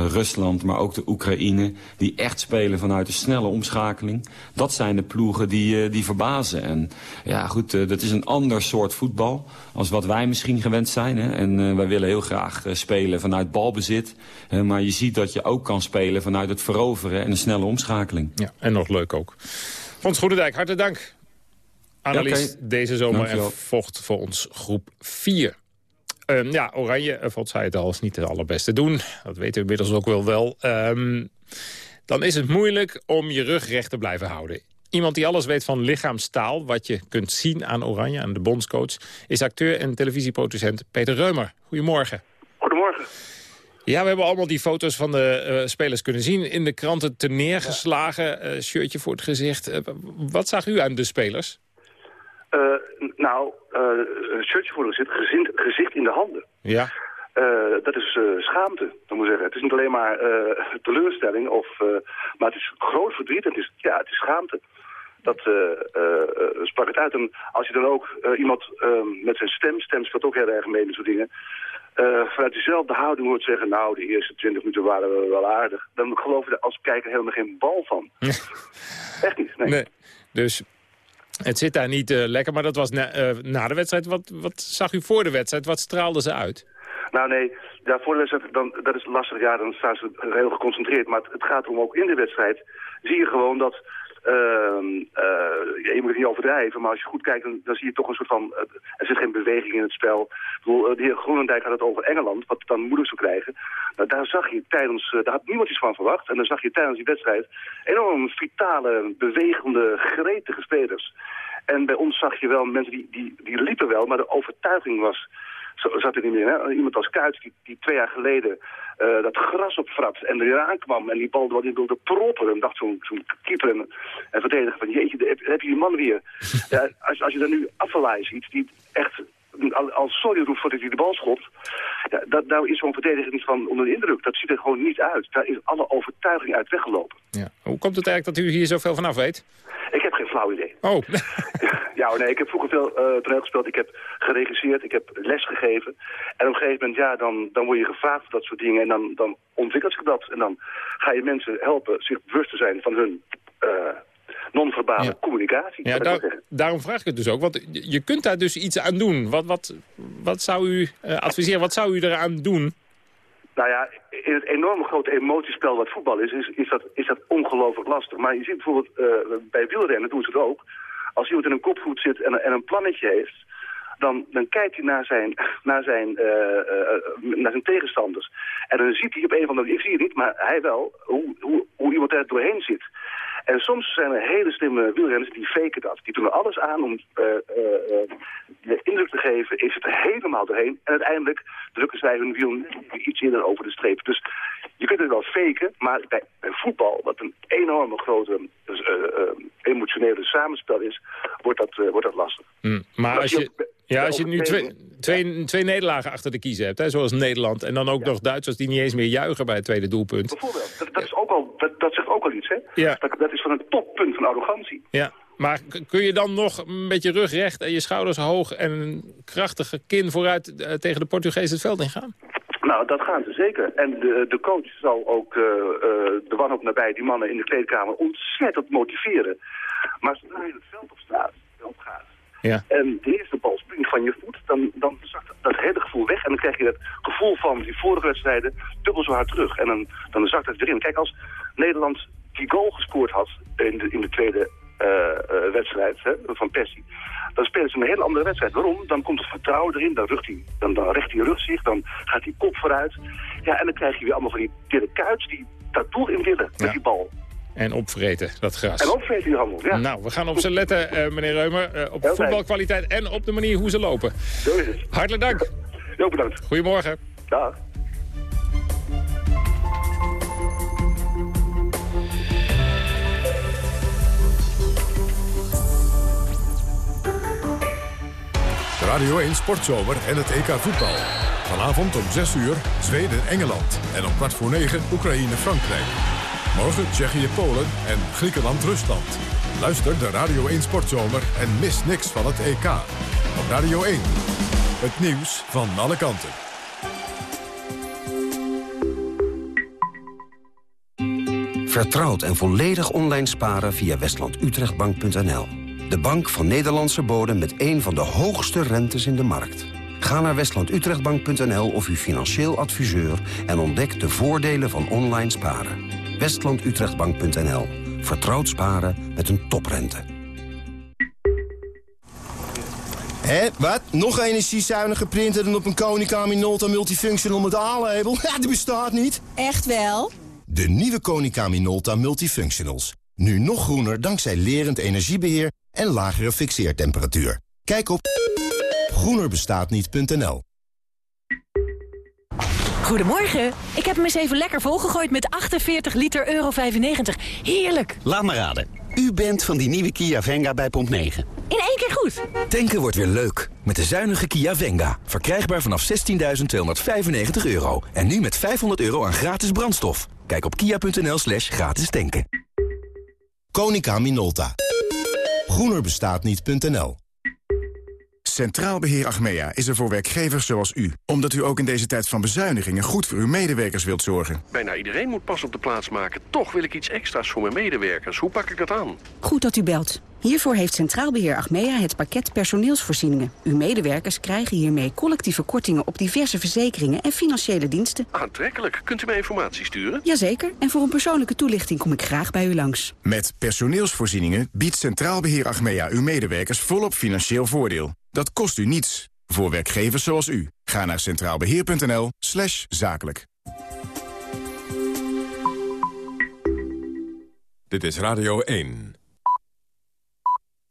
Rusland, maar ook de Oekraïne... die echt spelen vanuit een snelle omschakeling. Dat zijn de ploegen die, die verbazen. En ja, goed, dat is een ander soort voetbal als wat wij misschien gewend zijn. Hè? En uh, wij willen heel graag uh, spelen vanuit balbezit. Hè? Maar je ziet dat je ook kan spelen vanuit het veroveren en een snelle omschakeling. Ja, en nog leuk ook. Fons Goedendijk, hartelijk dank. Annelies, ja, okay. deze zomer en vocht voor ons groep 4. Um, ja, Oranje, Vond zei het al, is niet het allerbeste doen. Dat weten we inmiddels ook wel wel. Um, dan is het moeilijk om je rug recht te blijven houden. Iemand die alles weet van lichaamstaal, wat je kunt zien aan Oranje, aan de bondscoach... is acteur en televisieproducent Peter Reumer. Goedemorgen. Goedemorgen. Ja, we hebben allemaal die foto's van de eh, spelers kunnen zien. In de kranten te neergeslagen, eh, shirtje voor het gezicht. Eh, wat zag u aan de spelers? Nou, een shirtje voor het gezicht, gezicht, in de handen. Ja. Dat is schaamte, dan moet ik zeggen. Het is niet alleen maar teleurstelling, of, maar het is groot verdriet. Het is, ja, het is schaamte. Dat eh, eh, eh, sprak het uit. En als je dan ook iemand eh, met zijn stem, stem speelt ook heel erg mee met soort dingen... eh, vanuit diezelfde houding hoort zeggen... nou, de eerste twintig minuten waren we wel aardig. Dan geloof je er als kijker helemaal geen bal van. Echt niet, nee. Nee. Dus het zit daar niet lekker. Maar dat was na, na de wedstrijd. Wat, wat zag u voor de wedstrijd? Wat straalde ze uit? Nou nee, ja, voor de wedstrijd, dan, dat is lastig. Ja, dan staan ze heel geconcentreerd. Maar het, het gaat erom ook in de wedstrijd. Zie je gewoon dat... ehm, eh, je moet het niet overdrijven, maar als je goed kijkt, dan, zie je toch een soort van... eh, er zit geen beweging in het spel. Ik bedoel, eh, de heer Groenendijk had het over Engeland, wat dan moeilijk zou krijgen. Nou, daar zag je tijdens, daar had niemand iets van verwacht. En dan zag je tijdens die wedstrijd enorm vitale, bewegende, gretige spelers. En bij ons zag je wel mensen die, die, die liepen wel, maar de overtuiging was zo zat er niet meer. Hè? Iemand als Kuit, die, die twee jaar geleden eh, dat gras opfrat en er weer aankwam en die bal wilde proppen. En dacht zo'n zo'n keeper en, en verdediger van jeetje, heb, je die man weer. ja, als, als je dan nu Affalay ziet, die echt al, al sorry roept voordat hij de bal schopt. Ja, dat, daar is zo'n verdediger niet van onder de indruk. Dat ziet er gewoon niet uit. Daar is alle overtuiging uit weggelopen. Ja. Hoe komt het eigenlijk dat u hier zoveel vanaf weet? Ik heb geen flauw idee. Oh. ja, nee, ik heb vroeger veel uh, toneel gespeeld. Ik heb geregisseerd, ik heb les gegeven. En op een gegeven moment, ja, dan, dan word je gevraagd voor dat soort dingen. En dan, dan ontwikkelt zich dat. En dan ga je mensen helpen zich bewust te zijn van hun uh, non-verbale communicatie. Ja, daar, daarom vraag ik het dus ook. Want je kunt daar dus iets aan doen. Wat, wat, wat zou u uh, adviseren? Wat zou u eraan doen? Nou ja, in het enorme grote emotiespel wat voetbal is, is, is dat, is dat ongelooflijk lastig. Maar je ziet bijvoorbeeld uh, bij wielrennen doen ze het ook. Als iemand in een kopvoet zit en, en een plannetje heeft, dan, dan kijkt hij naar zijn, naar, zijn, uh, uh, naar zijn tegenstanders. En dan ziet hij op een andere manier, ik zie het niet, maar hij wel, hoe, hoe, hoe iemand er doorheen zit. En soms zijn er hele slimme wielrenners die faken dat. Die doen er alles aan om uh, de indruk te geven, is het er helemaal doorheen. En uiteindelijk drukken zij hun wiel iets eerder over de streep. Dus je kunt het wel faken, maar bij, bij voetbal, wat een enorme grote dus, emotionele samenspel is, wordt dat, wordt dat lastig. Mm, maar als je... Ja, als je nu twee, twee, twee nederlagen achter de kiezen hebt, hè, zoals Nederland... en dan ook ja. nog Duitsers die niet eens meer juichen bij het tweede doelpunt. Bijvoorbeeld, dat, dat, is ook al, dat, dat zegt ook al iets, hè? Ja. Dat, dat is van een toppunt van arrogantie. Ja, maar kun je dan nog met je rug recht en je schouders hoog... en een krachtige kin vooruit tegen de Portugees het veld ingaan? Nou, dat gaan ze zeker. En de, de coach zal ook uh, uh, de wanhoop nabij die mannen in de kleedkamer ontzettend motiveren. Maar zodra je het veld op staat, veld gaat... Ja. En de eerste bal springt van je voet, dan, dan zakt dat hele gevoel weg. En dan krijg je het gevoel van die vorige wedstrijden dubbel zo hard terug. En dan, dan zakt het erin. Kijk, als Nederland die goal gescoord had in de, in de tweede wedstrijd hè, van Persie, dan spelen ze een hele andere wedstrijd. Waarom? Dan komt het vertrouwen erin, dan, rucht hij, dan, dan recht hij rug zich, dan gaat hij kop vooruit. Ja, en dan krijg je weer allemaal van die Dirk Kuits die dat doel in willen met ja. die bal. En opvreten, dat gras. En opvreten die handel, ja. Nou, we gaan op ze letten, uh, meneer Reumer. Uh, op voetbalkwaliteit en op de manier hoe ze lopen. Zo is het. Hartelijk dank. Heel bedankt. Goedemorgen. Dag. Radio 1 Sportzomer en het EK voetbal. Vanavond om 6 uur Zweden-Engeland. En om kwart voor 9 Oekraïne-Frankrijk. Morgen Tsjechië-Polen en Griekenland-Rusland. Luister de Radio 1 Sportzomer en mis niks van het EK. Op Radio 1. Het nieuws van alle kanten. Vertrouwd en volledig online sparen via westlandutrechtbank.nl. De bank van Nederlandse bodem met een van de hoogste rentes in de markt. Ga naar westlandutrechtbank.nl of uw financieel adviseur... en ontdek de voordelen van online sparen. westlandutrechtbank.nl. Vertrouwd sparen met een toprente. Hé, wat? Nog energiezuinige printer dan op een Konica Minolta Multifunctional met A-label? Ja, die bestaat niet. Echt wel? De nieuwe Konica Minolta Multifunctionals. Nu nog groener dankzij lerend energiebeheer en lagere fixeertemperatuur. Kijk op groenerbestaatniet.nl Goedemorgen. Ik heb hem eens even lekker volgegooid met 48 liter euro 95. Heerlijk. Laat me raden. U bent van die nieuwe Kia Venga bij Pomp 9. In één keer goed. Tanken wordt weer leuk. Met de zuinige Kia Venga. Verkrijgbaar vanaf 16.295 euro. En nu met 500 euro aan gratis brandstof. Kijk op kia.nl slash gratis tanken. Konica Minolta. Groenerbestaatniet.nl Centraal Beheer Achmea is er voor werkgevers zoals u. Omdat u ook in deze tijd van bezuinigingen goed voor uw medewerkers wilt zorgen. Bijna iedereen moet pas op de plaats maken. Toch wil ik iets extra's voor mijn medewerkers. Hoe pak ik dat aan? Goed dat u belt. Hiervoor heeft Centraal Beheer Achmea het pakket personeelsvoorzieningen. Uw medewerkers krijgen hiermee collectieve kortingen op diverse verzekeringen en financiële diensten. Aantrekkelijk. Kunt u mij informatie sturen? Jazeker, en voor een persoonlijke toelichting kom ik graag bij u langs. Met personeelsvoorzieningen biedt Centraal Beheer Achmea uw medewerkers volop financieel voordeel. Dat kost u niets. Voor werkgevers zoals u. Ga naar centraalbeheer.nl slash zakelijk. Dit is Radio 1.